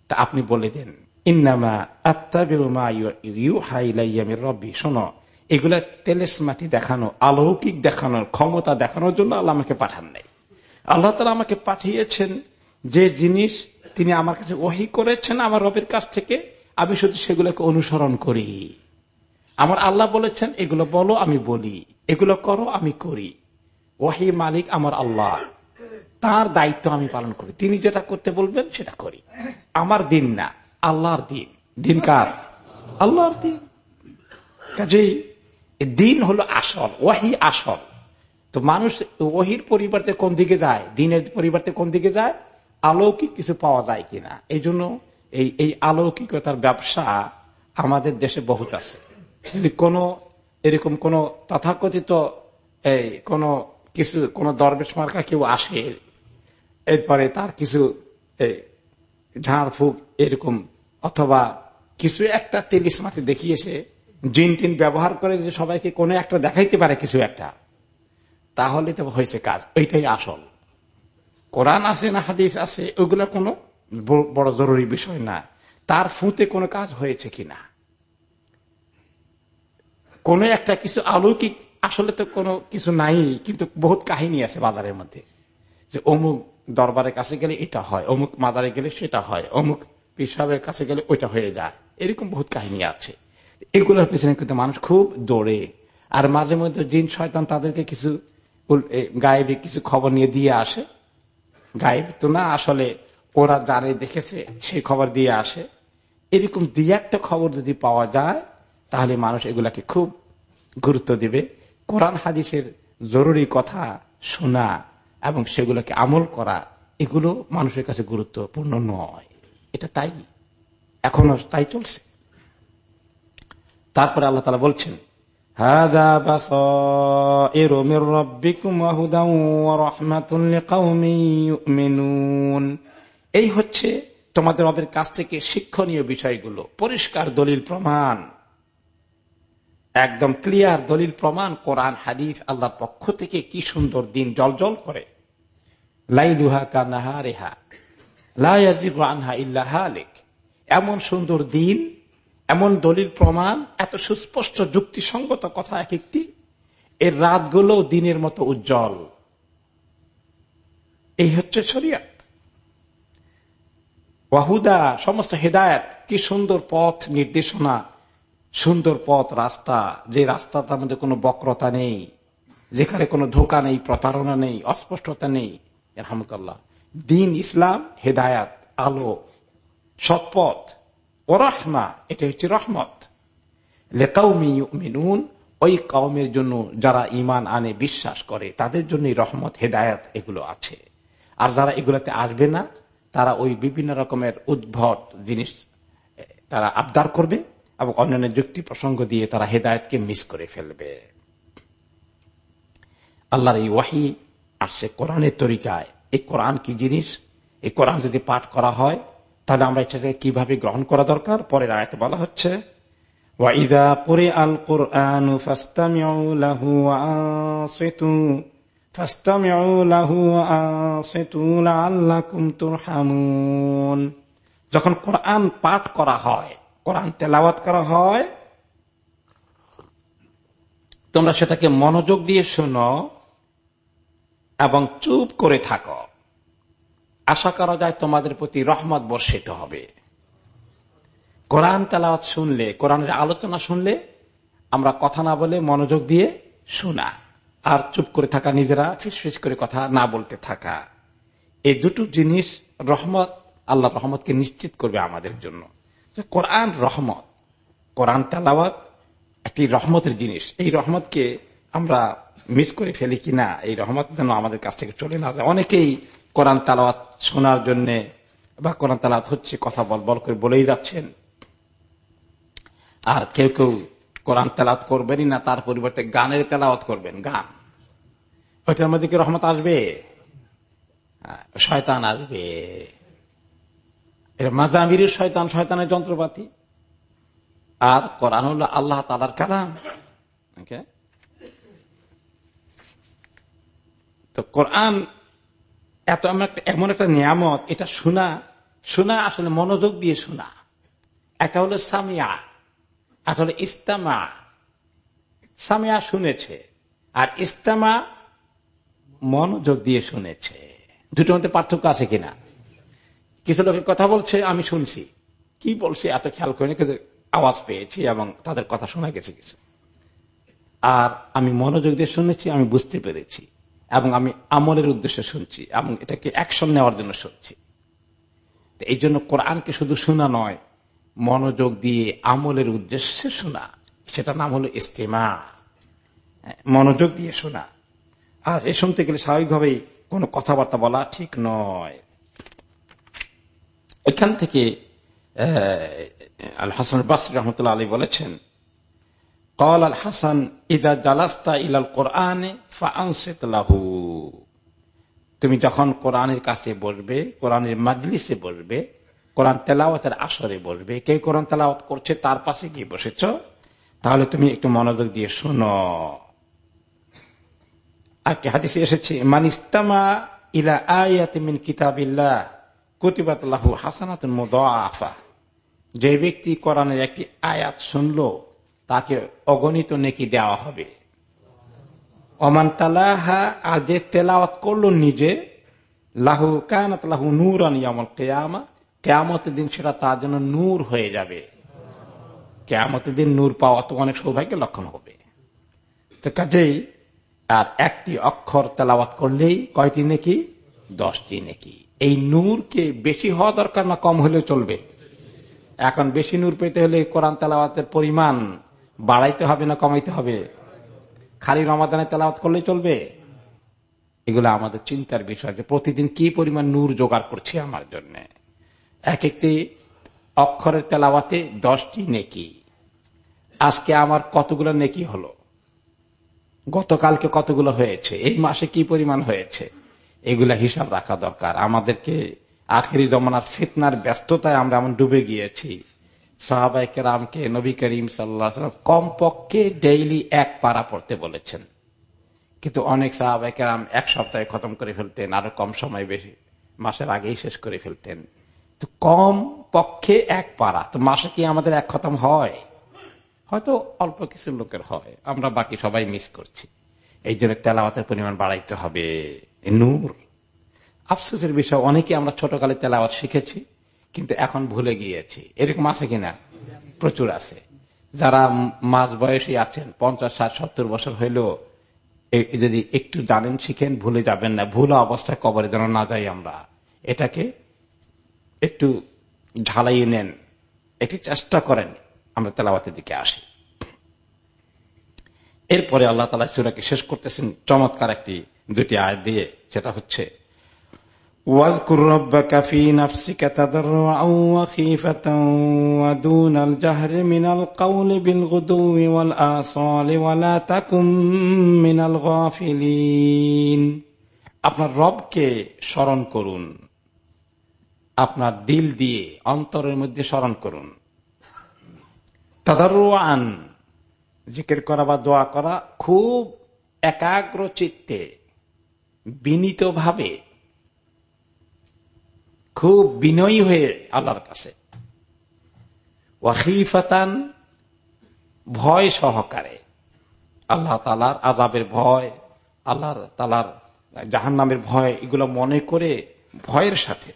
তা আপনি বলে দেন, ইন্নামা আত্মা রব্বি। শোনো এগুলা তেলেসমাতি দেখানো অলৌকিক দেখানোর, ক্ষমতা দেখানোর জন্য আল্লাহ আমাকে পাঠান নাই। আল্লাহ তালা আমাকে পাঠিয়েছেন যে জিনিস তিনি আমার কাছে ওহি করেছেন, আমার রবের কাছ থেকে, আমি শুধু সেগুলোকে অনুসরণ করি। আমার আল্লাহ বলেছেন, এগুলো বলো, আমি বলি। এগুলো করো, আমি করি। ওহি মালিক আমার আল্লাহ। তার দায়িত্ব আমি পালন করি। তিনি যেটা করতে বলবেন, সেটা করি। আমার দিন না, আল্লাহর দিন। দিন কার? আল্লাহর দিন। কাজেই দিন হলো আসল, ওয়াহি আসল। তো মানুষ ওহির পরিবর্তে কোন দিকে যায়? দিনের পরিবর্তে কোন দিকে যায়? আলৌকিক কিছু পাওয়া যায় কিনা? এই জন্য এই এই আলৌকিকতার ব্যবসা আমাদের দেশে বহুত আছে। কোন এরকম কোন তথাকথিত, এই কোন কিছু, কোন দরবেশ মার্কা কেউ আসে, এরপরে তার কিছু ঝাড়ফুক এরকম, অথবা কিছু একটা তেলিস মাটি দেখিয়েছে জিন টিন ব্যবহার করে যে সবাইকে কোনো একটা দেখাইতে পারে কিছু একটা, তাহলে তো হয়েছে কাজ। ওইটাই আসল। কোরআন আছে না হাদিস আছে, ওগুলো কোনো বড় জরুরি বিষয় না। তার ফুঁতে কোনো কাজ হয়েছে কিনা? কোন একটা কিছু অলৌকিক, আসলে তো কোনো কিছু নাই, কিন্তু বহুত কাহিনী আছে বাজারের মধ্যে। যে অমুক দরবারের কাছে গেলে এটা হয়, অমুক মাজারে গেলে সেটা হয়, অমুক পিসাবের কাছে গেলে ওইটা হয়ে যায়। এরকম বহুত কাহিনী আছে। এগুলোর পিছনে কিন্তু মানুষ খুব দৌড়ে। আর মাঝে মধ্যে জিন, শয়তান তাদেরকে কিছু গায়েবে কিছু খবর নিয়ে দিয়ে আসে। গায়েব তো না, আসলে ওরা জানে দেখেছে সেই খবর দিয়ে আসে। এরকম দুই একটা খবর যদি পাওয়া যায়, তাহলে মানুষ এগুলাকে খুব গুরুত্ব দিবে। কোরআন, হাদিসের জরুরি কথা শোনা এবং সেগুলোকে আমল করা, এগুলো মানুষের কাছে গুরুত্বপূর্ণ নয়। এটা তাই। এখনও তাই চলছে। তারপরে আল্লাহ তালা বলছেন এই হচ্ছে তোমাদের রবের কাছ থেকে শিক্ষণীয় বিষয়গুলো, পরিষ্কার দলিল প্রমাণ। একদম ক্লিয়ার দলিল প্রমাণ কোরআন হাদিফ আল্লাহর পক্ষ থেকে কি সুন্দর দিন জল জল করে। লাইলুহা কানাহা রেহা লাহা এমন সুন্দর দিন এমন দলিল প্রমাণ, এত সুস্পষ্ট যুক্তিসঙ্গত কথা এক একটি, এর রাতগুলো দিনের মতো উজ্জ্বল। এই হচ্ছে শরিয়াত। ওয়াহুদা, সমস্ত হেদায়ত, কি সুন্দর পথ নির্দেশনা, সুন্দর পথ রাস্তা, যে রাস্তাটার মধ্যে কোনো বক্রতা নেই, যেখানে কোনো ধোকা নেই, প্রতারণা নেই, অস্পষ্টতা নেই। রহমতুল্লাহ দিন ইসলাম, হেদায়াত, আলো, সৎপথ। ও রহমা এটা হচ্ছে রহমত। লেকাউমিনুন ওই কাউমের জন্য যারা ইমান আনে, বিশ্বাস করে, তাদের জন্য রহমত, হেদায়াত এগুলো আছে। আর যারা এগুলাতে আসবে না, তারা ওই বিভিন্ন রকমের উদ্ভট জিনিস তারা আবদার করবে এবং অন্যান্য যুক্তি প্রসঙ্গ দিয়ে তারা হেদায়তকে মিস করে ফেলবে। আল্লাহর এই ওয়াহি আসছে কোরআনের তরিকায়। এই কোরআন কি জিনিস? এই কোরআন যদি পাঠ করা হয় তাহলে আমরা এটাকে কীভাবে গ্রহণ করা দরকার? পরের আয়তে বলা হচ্ছে আল কোরআন যখন কোরআন পাঠ করা হয়, কোরআন তেলাওয়াত করা হয়, তোমরা সেটাকে মনোযোগ দিয়ে শোনো এবং চুপ করে থাকো। আশা করা যায় তোমাদের প্রতি রহমত বর্ষিত হবে। কোরআন তেলাওয়াত শুনলে, কোরআনের আলোচনা শুনলে, আমরা কথা না বলে মনোযোগ দিয়ে শোনা। আর চুপ করে থাকা, নিজেরা ফিস করে কথা না বলতে থাকা। এই দুটো জিনিস রহমত, আল্লাহ রহমতকে নিশ্চিত করবে আমাদের জন্য। কোরআন রহমত, কোরআন তেলাওয়াত একটি রহমতের জিনিস। এই রহমতকে আমরা মিস করে ফেলি কিনা, এই রহমত যেন আমাদের কাছ থেকে চলে না যায়। অনেকেই কোরআন তালাওয়াত শোনার জন্য বা কোরআন তালাওয়াত হচ্ছে কথা বল বল করে বলেই যাচ্ছেন। আর কেউ কেউ কোরআন তেলাওয়াত করবেনই না, তার পরিবর্তে গানের তেলাওয়াত করবেন, গান। ওইটার মধ্যে কি রহমত আসবে। শয়তান আসবে। মাজামির শয়তান, শয়তানের যন্ত্রপাতি। আর কোরআন হল আল্লাহ তালার কালাম। তো কোরআন এত এমন একটা নিয়ামত, এটা শোনা শোনা আসলে মনোযোগ দিয়ে শোনা। একটা হলো সামিয়া হলো ইস্তামা। সামিয়া শুনেছে, আর ইস্তামা মনোযোগ দিয়ে শুনেছে। দুটোর মধ্যে পার্থক্য আছে কিনা? কিছু লোকের কথা বলছে, আমি শুনছি। কি বলছে, এত খেয়াল করিনি, কিন্তু আওয়াজ পেয়েছি এবং তাদের কথা শোনা গেছে কিছু। আর আমি মনোযোগ দিয়ে শুনেছি, আমি বুঝতে পেরেছি। এবং আমি আমলের উদ্দেশ্যে শুনছি এবং এটাকে অ্যাকশন নেওয়ার জন্য শুনছি। এই জন্য কোরআনকে শুধু শোনা নয়, মনোযোগ দিয়ে আমলের উদ্দেশ্যে শোনা। সেটা নাম হলো ইস্তেমা। মনোযোগ দিয়ে শোনা। আর এ শুনতে গেলে স্বাভাবিকভাবেই কোনো কথাবার্তা বলা ঠিক নয়। এখান থেকে আল হাসান বাসর রহমতুল্লাহ আলী বলেছেন ইদা জালাস্তা ইলাল কোরআনে লাহু তুমি যখন কোরআনের কাছে বসবে, কোরআনের মাজলিসে বসবে, কোরআন তেলাওয়াতের আসরে বসবে, কে কোরআন তেলাওয়াত করছে, তার পাশে গিয়ে বসেছ, তাহলে তুমি একটু মনোযোগ দিয়ে শোনো। আর কি হাদিসে এসেছে মানিস্তামা ইলা আয়াত মিন কিতাবিল্লাহ কতিবাতলাহু হাসানাতুন মুদাফা। যে ব্যক্তি কোরআনের একটি আয়াত শুনল তাকে অগণিত নেকি দেওয়া হবে। অমান তালাহা আর যে তেলাওয়াত করল নিজে, লাহু কায়নাত লাহু নূর আনিয়ামল কেয়ামা, কেয়ামতের দিন সেটা তার জন্য নূর হয়ে যাবে। কেয়ামতের দিন নূর পাওয়া তো অনেক সৌভাগ্যের লক্ষণ হবে। তো কাজেই আর একটি অক্ষর তেলাওয়াত করলেই কয়টি নেকি? দশটি নেকি। এই নূরকে বেশি হওয়া দরকার না, কম হলেও চলবে। এখন বেশি নূর পেতে হলে কোরআন তেলাওয়াতের পরিমাণ বাড়াইতে হবে না কমাইতে হবে? খালি রমাদানে তেলাওয়াত করলেই চলবে? এগুলো আমাদের চিন্তার বিষয় যে প্রতিদিন কি পরিমাণ নূর জোগাড় করছে আমার জন্য? এক একটি অক্ষরের তেলাওয়াতে দশটি নেকি। আজকে আমার কতগুলো নেকি হলো? গতকালকে কতগুলো হয়েছে? এই মাসে কি পরিমাণ হয়েছে? এগুলা হিসাব রাখা দরকার। আমাদেরকে আখেরি জমানার ফিতনার ব্যস্ততায় আমরা এমন ডুবে গিয়েছি। সাহাবাই কেরামকে নবী করিম সাল্লাম কমপক্ষে ডেইলি এক পারা পড়তে বলেছেন। কিন্তু অনেক সাহাবাই কেরাম এক সপ্তাহে খতম করে ফেলতেন, আরও কম সময় বেশি, মাসের আগেই শেষ করে ফেলতেন। তো কম পক্ষে এক পারা, তো মাসে কি আমাদের এক খতম হয়? হয়তো অল্প কিছু লোকের হয়, আমরা বাকি সবাই মিস করছি। এই জন্য তেলাওয়াতের পরিমাণ বাড়াইতে হবে। নূর। আফসোসের বিষয়, অনেকে আমরা ছোটকালে তেলাওয়াত শিখেছি কিন্তু এখন ভুলে গিয়েছি। এরকম আছে কিনা? প্রচুর আছে। যারা মাঝ বয়সী আছেন, পঞ্চাশ, ষাট, সত্তর বছর হইলেও যদি একটু জানেন, শিখেন, ভুলে যাবেন না। ভুল অবস্থায় কবরে যেন না যাই আমরা। এটাকে একটু ঢালাইয়ে নেন। একটি চেষ্টা করেন। আমরা তেলাওয়াতের দিকে আসি। এরপরে আল্লাহ তালা সুরাকে শেষ করতেছেন। চমৎকার একটি দুটি আয় দিয়ে। সেটা হচ্ছে واذكر ربك في نفسك تضرعا وخيفة ودون الجهر من القول بالغدو والآصال ولا تكن من الغافلين আপনার রবকে স্মরণ করুন আপনার দিল দিয়ে অন্তরের মধ্যে স্মরণ করুন তাদারুয়ান জিকের করা বা দোয়া করা খুব একাগ্র চিত্তে বিনীত ভাবে খুব বিনয়ী হয়ে আল্লাহর কাছে। ওয়াহিফাতান ভয় সহকারে। আল্লাহ তালার আজাবের ভয়, আল্লাহর তালার জাহান নামের ভয়, এগুলো মনে করে ভয়ের সাথে।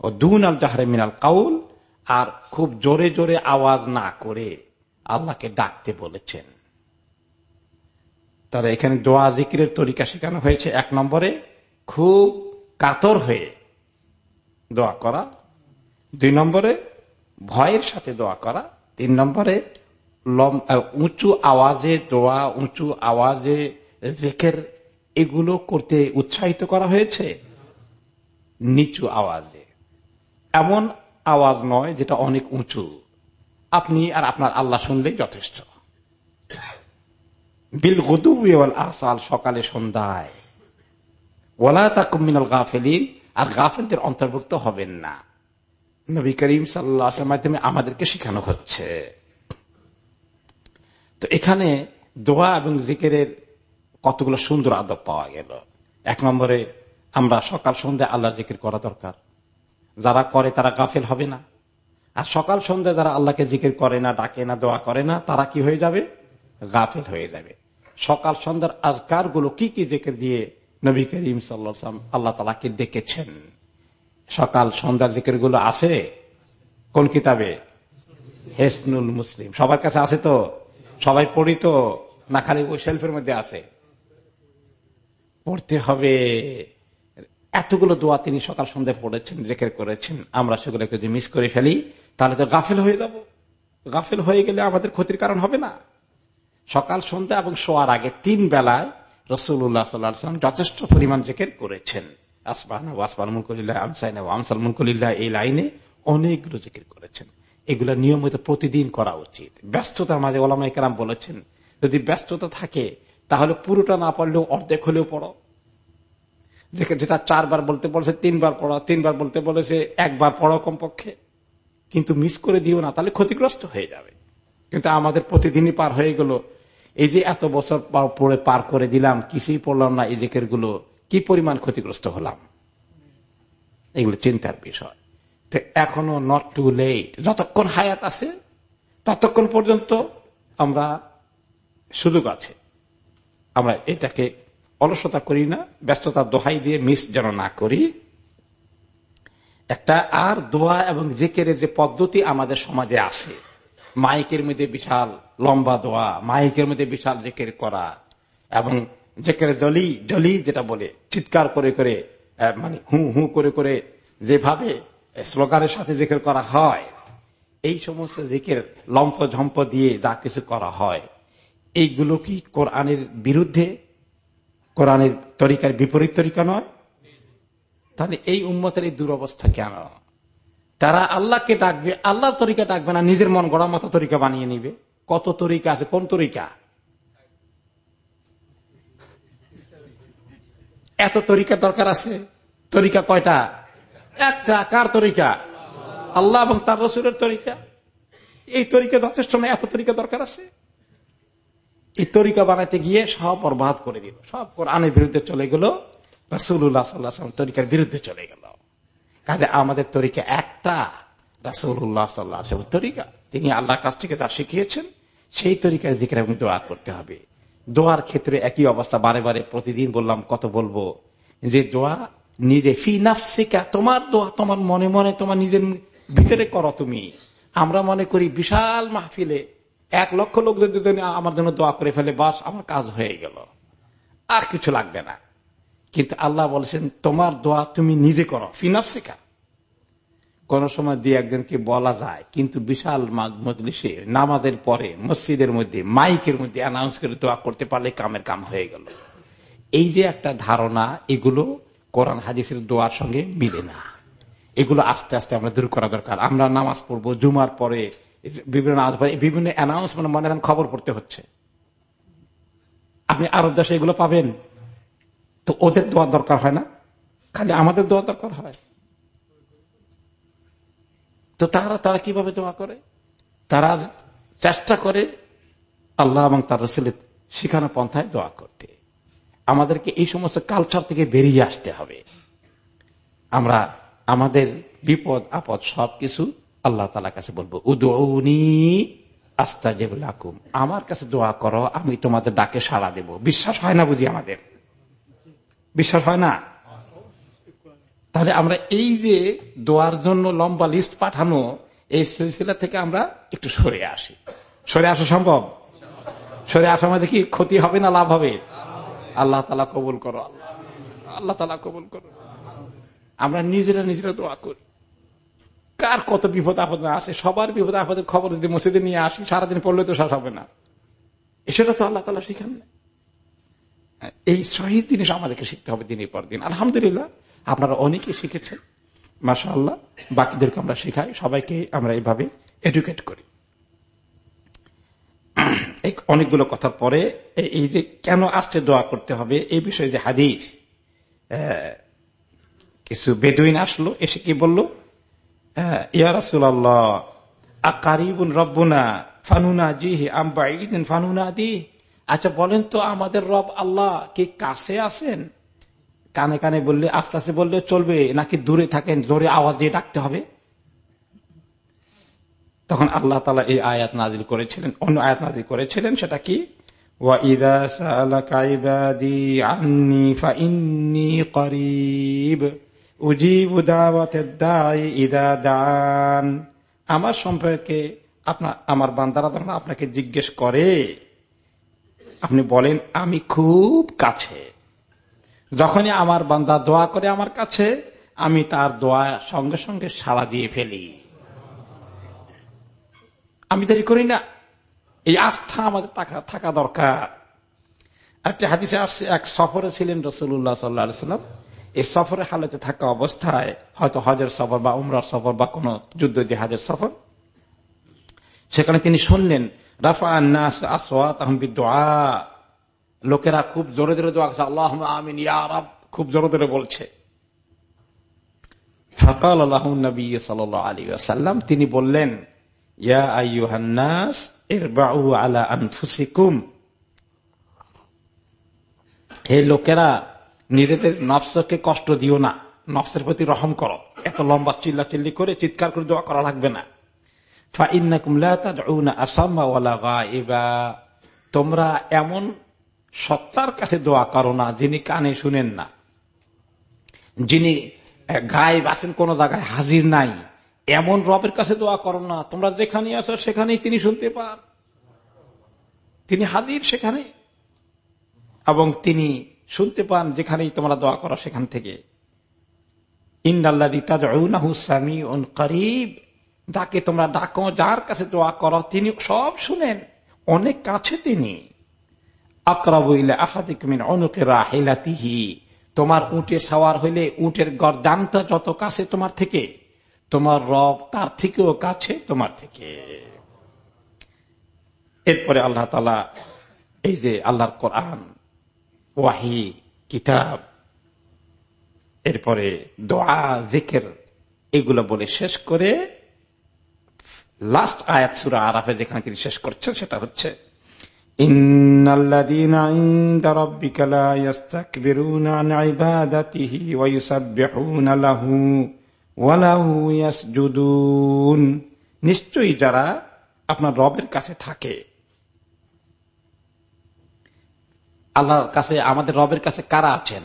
ও দুন আল জাহারে মিনাল কাউল, আর খুব জোরে জোরে আওয়াজ না করে আল্লাহকে ডাকতে বলেছেন। তারা এখানে দোয়া, জিকিরের তরিকা শেখানো হয়েছে এক নম্বরে। খুব কাতর হয়ে দোয়া করা। দুই নম্বরে ভয়ের সাথে দোয়া করা। তিন নম্বরে উঁচু আওয়াজে দোয়া, উঁচু আওয়াজে জেকের, এগুলো করতে উৎসাহিত করা হয়েছে নিচু আওয়াজে। এমন আওয়াজ নয় যেটা অনেক উঁচু। আপনি আর আপনার আল্লাহ শুনলে যথেষ্ট। বিল গদুল আসাল সকালে সন্ধ্যায়। ওলা তাকুমিনাল গাফেলিন। আর গাফেলদের অন্তর্ভুক্ত হবেন না। নবী করিম সাল্লামের মাধ্যমে আমাদেরকে শেখানো হচ্ছে। তো এখানে দোয়া এবং জিকেরের কতগুলো সুন্দর আদব পাওয়া গেল। এক নম্বরে, আমরা সকাল সন্ধ্যা আল্লাহ জিকির করা দরকার। যারা করে তারা গাফেল হবে না। আর সকাল সন্ধ্যা যারা আল্লাহকে জিকির করে না, ডাকে না, দোয়া করে না, তারা কি হয়ে যাবে? গাফেল হয়ে যাবে। সকাল সন্ধ্যার আজকারগুলো কি কি জিকির দিয়ে নবী করিম সাল্লাম আল্লাহ তালাকে ডেকেছেন। সকাল সন্ধ্যার জিকিরগুলো আছে? কোন কিতাবে? হেসনুল মুসলিম। সবার কাছে আছে তো? সবাই পড়ি তো? না খালি ওই শেলফের মধ্যে আছে? পড়তে হবে। এতগুলো দোয়া তিনি সকাল সন্ধ্যায় পড়েছেন, জেকের করেছেন। আমরা সেগুলোকে যদি মিস করে ফেলি, তাহলে তো গাফেল হয়ে যাব। গাফেল হয়ে গেলে আমাদের ক্ষতির কারণ হবে না। সকাল সন্ধ্যা এবং শোয়ার আগে তিন বেলায় রসুল্লাহ সাল্লাম যথেষ্ট পরিমাণ জেকের করেছেন। এই লাইনে অনেকগুলো করেছেন। নিয়মিত প্রতিদিন করা উচিত। মাঝে বলেছেন, যদি ব্যস্ততা থাকে, তাহলে পুরোটা না পড়লেও অর্ধেক হলেও পড়ো। যেটা চারবার বলতে বলেছে, তিনবার পড়ো, তিনবার বলতে বলেছে, একবার পড়ো কমপক্ষে। কিন্তু মিস করে দিও না, তাহলে ক্ষতিগ্রস্ত হয়ে যাবে। কিন্তু আমাদের প্রতিদিনই পার হয়ে গেল এই যে এত বছর পরে পার করে দিলাম, কিছুই পড়লাম না এই জেকেরগুলো কি পরিমাণ ক্ষতিগ্রস্ত হলাম? এগুলো চিন্তার বিষয়। তো এখনও নট টু লেট যতক্ষণ হায়াত আছে, ততক্ষণ পর্যন্ত আমরা সুযোগ আছে। আমরা এটাকে অলসতা করি না ব্যস্ততার দোহাই দিয়ে মিস যেন না করি। একটা আর দোয়া এবং জেকের যে পদ্ধতি আমাদের সমাজে আছে মাইকের মধ্যে বিশাল লম্বা দোয়া, মাইকের মধ্যে বিশাল জেকের করা, এবং জেকের জলি জলি যেটা বলে, চিৎকার করে করে মানে হু হু করে করে যেভাবে স্লোগানের সাথে জেকের করা হয়, এই সমস্ত জেকের লম্ফ ঝম্প দিয়ে যা কিছু করা হয়, এইগুলো কি কোরআনের বিরুদ্ধে, কোরআনের তরিকার বিপরীত তরিকা নয়? তাহলে এই উন্মতের এই দুরবস্থা কেন? তারা আল্লাহকে ডাকবে আল্লাহ তরিকা ডাকবে না, নিজের মন গড়া মতো তরিকা বানিয়ে নিবে। কত তরিকা আছে, কোন তরিকা? এত তরিকা দরকার আছে? তরিকা কয়টা? একটা, কার তরিকা? আল্লাহ এবং তার রসুরের তরিকা। এই তরিকা যথেষ্ট না এত তরিকা দরকার আছে? এই তরিকা বানাইতে গিয়ে সব বরবাদ করে দিল। সব কোরআনের বিরুদ্ধে চলে গেল রাসুল্লাহ সাল্লাহ তরিকার বিরুদ্ধে চলে গেল। কাজে আমাদের তরিকা একটা রাসুল্লাহ সাল্লাহ তরিকা। তিনি আল্লাহর কাছ থেকে যা শিখিয়েছেন, সেই তরিকায় দিকে এবং দোয়া করতে হবে। দোয়ার ক্ষেত্রে একই অবস্থা, বারে বারে প্রতিদিন বললাম, কত বলব? যে দোয়া নিজে, ফি নাফসিকা, তোমার দোয়া তোমার মনে মনে তোমার নিজের ভিতরে করো তুমি। আমরা মনে করি বিশাল মাহফিলে এক লক্ষ লোক যদি আমার জন্য দোয়া করে ফেলে, বাস, আমার কাজ হয়ে গেল। আর কিছু লাগবে না। কিন্তু আল্লাহ বলেছেন, তোমার দোয়া তুমি নিজে করো ফিনাফসিকা কোন সময় দিয়ে একজনকে বলা যায়, কিন্তু বিশাল মজলিসে, নামাজের পরে, মসজিদের মধ্যে, মাইকের মধ্যে অ্যানাউন্স করে দোয়া করতে পারলে কামের কাম হয়ে গেল। এই যে একটা ধারণা, এগুলো কোরআন হাদিসের দোয়ার সঙ্গে মিলে না। এগুলো আস্তে আস্তে আমরা দূর করা দরকার। আমরা নামাজ পড়ব, জুমার পরে, বিভিন্ন বিভিন্ন অ্যানাউন্সমেন্ট মনে খবর পড়তে হচ্ছে। আপনি আরব দেশে এগুলো পাবেন। তো ওদের দোয়া দরকার হয় না? খালি আমাদের দোয়া দরকার হয়? তো তারা তারা কীভাবে দোয়া করে? তারা চেষ্টা করে আল্লাহ এবং তার রসুলের শিখানো পন্থায় দোয়া করতে। আমাদেরকে এই সমস্ত কালচার থেকে বেরিয়ে আসতে হবে। আমরা, আমাদের বিপদ, আপদ সবকিছু আল্লাহ তালা কাছে বলব উদৌনি আস্তা জেবুলাকুম আমার কাছে দোয়া করো, আমি তোমাদের ডাকে সাড়া দেব। বিশ্বাস হয় না বুঝি আমাদের? বিশ্বাস হয় না? তাহলে আমরা এই যে দোয়ার জন্য লম্বা লিস্ট পাঠানো, এই সিলসিলা থেকে আমরা একটু সরে আসি। সরে আসা সম্ভব? সরে আসা আমাদের কি ক্ষতি হবে না লাভ হবে? আল্লাহ তালা কবুল করো। আল্লাহ তালা কবুল করো। আমরা নিজেরা নিজেরা দোয়া করি। কার কত বিপদ আপদ না আসে, সবার বিপদ আপদের খবর যদি মসজিদে নিয়ে আসি, সারাদিন পড়লে তো শেষ হবে না। সেটা তো আল্লাহ তালা শিখান না। এই শহীদ জিনিস আমাদেরকে শিখতে হবে দিনের পর দিন। আলহামদুলিল্লাহ, আপনারা অনেকে শিখেছেন মাসা আল্লাহ বাকিদেরকে আমরা শিখাই, সবাইকে আমরা এইভাবে এডুকেট করি। অনেকগুলো কথার পরে, এই যে কেন আসতে দোয়া করতে হবে, এই বিষয়ে যে হাদিস কিছু বেদুইন আসলো, এসে কি বলল? ইয়ারসুল্লাহ আকারিবুন রব্বুনা ফানুনা জি আম্বা ঈদিন ফানুনা দি আচ্ছা বলেন তো আমাদের রব আল্লাহ কি কাছে আছেন? কানে কানে বললে, আস্তে আস্তে বললে চলবে, নাকি দূরে থাকেন, জোরে আওয়াজ দিয়ে ডাকতে হবে? তখন আল্লাহ তালা এই আয়াত নাজিল করেছিলেন। অন্য আয়াত নাজিল করেছিলেন, সেটা কি? আমার সম্পর্কে আপনার, আমার বান্দারা আপনাকে জিজ্ঞেস করে আপনি বলেন, আমি খুব কাছে। যখনই আমার বান্দা দোয়া করে আমার কাছে, আমি তার দোয়া সঙ্গে সঙ্গে সাড়া দিয়ে ফেলি। আমি দেরি করি না। এই আস্থা আমাদের থাকা দরকার। একটা হাদিসে আসছে, এক সফরে ছিলেন রসুল্লাহ সাল্লাম এই সফরে হালতে থাকা অবস্থায় হয়তো হজের সফর বা উমরার সফর বা কোন যুদ্ধ জাহাজের সফর। সেখানে তিনি শুনলেন লোকেরা খুব জোরে জোরে দোয়া আল্লাহ আমিন ইয়ারব খুব জোরে জোরে বলছে। ফকাল আল্লাহ সাল আলী আসাল্লাম তিনি বললেন আলা হে লোকেরা, নিজেদের নফসকে কষ্ট দিও না, নফসের প্রতি রহম করো। এত লম্বা চিল্লা চিল্লি করে চিৎকার করে দোয়া করা লাগবে না। তোমরা এমন সত্তার কাছে দোয়া করো না যিনি কানে শুনেন না। যিনি গায়ে বাসেন কোন জায়গায় হাজির নাই, এমন রবের কাছে দোয়া করো না। তোমরা যেখানে আছো, সেখানেই তিনি শুনতে পান। তিনি হাজির সেখানে। এবং তিনি শুনতে পান যেখানেই তোমরা দোয়া করো সেখান থেকে। ইন্দাল্লা করিব। যাকে তোমরা ডাকো, যার কাছে দোয়া করো, তিনি সব শুনেন। অনেক কাছে তিনি। তোমার উঠে সাওয়ার হইলে উটের গরদানটা যত কাছে তোমার থেকে, তোমার রব তার থেকেও কাছে তোমার থেকে। এরপরে আল্লাহ তালা এই যে আল্লাহর কোরআন, ওয়াহি, কিতাব, এরপরে দোয়া, জেকের, এগুলো বলে শেষ করে লাস্ট আয়াত সুরা আরাফে যেখানে তিনি শেষ করছেন সেটা হচ্ছে নিশ্চয়ই যারা আপনার রবের কাছে থাকে, আল্লাহর কাছে, আমাদের রবের কাছে কারা আছেন?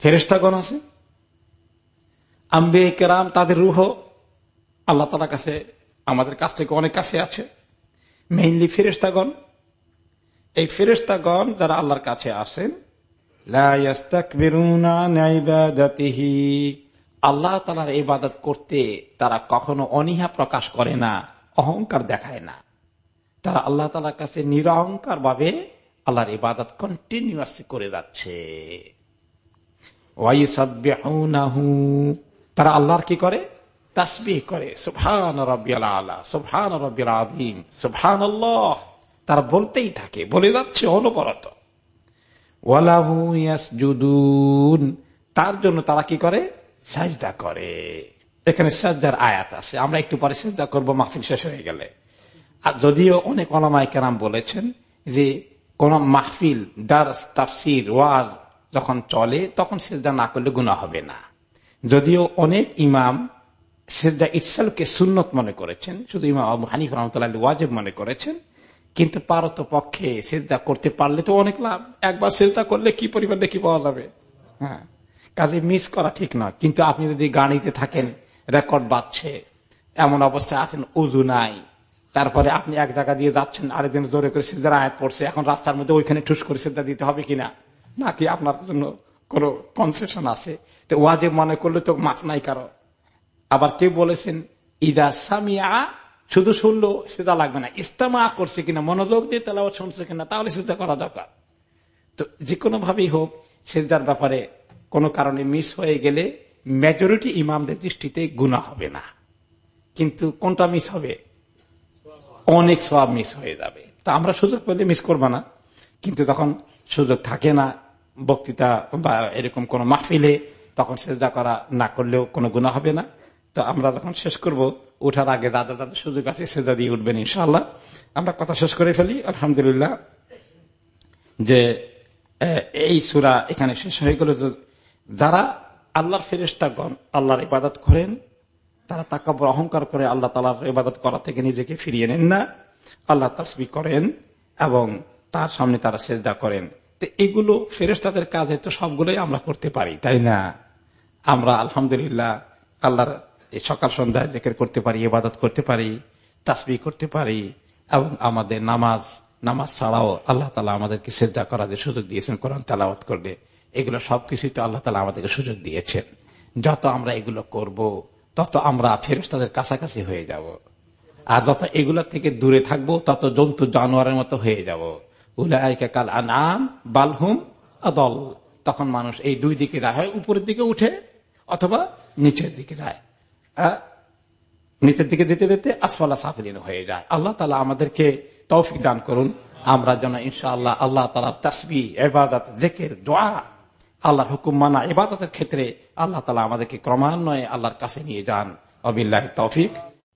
ফেরেস্তাগণ আছে? আম্বে কেরাম, তাদের রুহ আল্লাহ তালার কাছে আমাদের কাছ থেকে অনেক কাছে আছে। মেইনলি ফেরেস্তাগণ এই ফেরেস্তাগণ যারা আল্লাহর কাছে আসেন আল্লাহ তালার ইবাদত করতে তারা কখনো অনীহা প্রকাশ করে না অহংকার দেখায় না। তারা আল্লাহ তালার কাছে নিরহংকার ভাবে আল্লাহর ইবাদত কন্টিনিউয়াসলি করে যাচ্ছে। তারা আল্লাহর কি করে? তাসবিহ করে, সুবহান রাব্বিয়াল আলা আযীম, সুবহানাল্লাহ। তারা বলতেই থাকে, বলে যাচ্ছে অনবরত। তার জন্য তারা কি করে? সাজদা করে। এখানে সাজদার আয়াত আছে। আমরা একটু পরে সাজদা করব, মাহফিল শেষ হয়ে গেলে। আর যদিও অনেক অলামাই কেরাম বলেছেন যে, কোন মাহফিল দার তাফসির, ওয়াজ যখন চলে, তখন সেজদা না করলে গুণা হবে না। যদিও অনেক ইমাম সেজদা ইটসালকে সুন্নত মনে করেছেন, শুধু ইমাম আবু হানিফ রহমতুল্লাহ ওয়াজেব মনে করেছেন, কিন্তু পারত পক্ষে সেজদা করতে পারলে তো অনেক লাভ। একবার সেজদা করলে কি পরিমাণ কি পাওয়া যাবে? হ্যাঁ। কাজে মিস করা ঠিক নয় কিন্তু আপনি যদি গাড়িতে থাকেন, রেকর্ড বাজছে, এমন অবস্থায় আছেন উজু নাই, তারপরে আপনি এক জায়গা দিয়ে যাচ্ছেন আরেকদিন জোরে করে সিদ্ধার আয়াত পড়ছে, এখন রাস্তার মধ্যে ওইখানে ঠুস করে সিদ্ধা দিতে হবে কিনা? নাকি আপনার জন্য কোন কনসেশন আছে? তো ওয়াজে মনে করলে তো মাফ নাই কারও। আবার কেউ বলেছেন, ইদা সামিয়া, শুধু শুনলো, সেটা লাগবে না। ইস্তামা করছে কিনা, মনোযোগ দিয়ে তেলাওয়াত শুনছে কিনা, তাহলে সেটা করা দরকার। তো যে কোনো ভাবেই হোক, সেজদার ব্যাপারে কোনো কারণে মিস হয়ে গেলে মেজরিটি ইমামদের দৃষ্টিতে গুণা হবে না। কিন্তু কোনটা মিস হবে? অনেক সব মিস হয়ে যাবে। তা আমরা সুযোগ পেলে মিস করব না। কিন্তু তখন সুযোগ থাকে না বক্তৃতা বা এরকম কোন মাহফিলে, তখন সেজদা করা না করলেও কোনো গুণা হবে না। তো আমরা যখন শেষ করব, ওঠার আগে দাদা দাদা সুযোগ আছে সেজা দিয়ে উঠবেন ইনশাল্লাহ আমরা কথা শেষ করে ফেলি, আলহামদুলিল্লাহ, যে এই সুরা এখানে শেষ হয়ে গেল। যারা আল্লাহর ফেরেস্তাগণ আল্লাহর ইবাদত করেন, তারা তাকাবর, অহংকার করে আল্লাহ তালার ইবাদত করা থেকে নিজেকে ফিরিয়ে নেন না। আল্লাহ তাসবি করেন এবং তার সামনে তারা সেজদা করেন। তো এগুলো ফেরেস্তাদের কাজে তো সবগুলোই আমরা করতে পারি, তাই না? আমরা আলহামদুলিল্লাহ আল্লাহর সকাল সন্ধ্যায় জেকের করতে পারি, ইবাদত করতে পারি তাসবি করতে পারি, এবং আমাদের নামাজ নামাজ ছাড়াও আল্লাহ তালা আমাদেরকে সেজা করা যে সুযোগ দিয়েছেন, কোরআন তালাওয়াত করলে, এগুলো সবকিছুই তো আল্লাহ তালা আমাদেরকে সুযোগ দিয়েছেন। যত আমরা এগুলো করব, তত আমরা ফেরেস্তাদের কাছাকাছি হয়ে যাব। আর যত এগুলো থেকে দূরে থাকব, তত জন্তু জানোয়ারের মতো হয়ে যাব। উলায়কা কাল আনাম বালহুম আদল। তখন মানুষ এই দুই দিকে যায়, হয় উপরের দিকে উঠে অথবা নিচের দিকে যায়। নিচের দিকে যেতে যেতে আসফালা সাফলিন হয়ে যায়। আল্লাহ তালা আমাদেরকে তৌফিক দান করুন। আমরা যেন ইনশাআল্লাহ আল্লাহ তালার তসবি এবাদত জেকের, দোয়া, আল্লাহর হুকুম মানা এবাদতের ক্ষেত্রে আল্লাহ তালা আমাদেরকে ক্রমান্বয়ে আল্লাহর কাছে নিয়ে যান। অবিল্লাহ তৌফিক।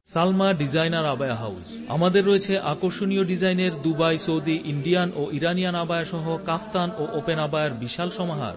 Salma designer abaya house. আমাদের রয়েছে আকর্ষণীয় ডিজাইনের দুবাই, সৌদি, ইন্ডিয়ান ও ইরানিয়ান আবায়া সহ কাফতান ও ওপেন আবায়ার বিশাল সমাহার।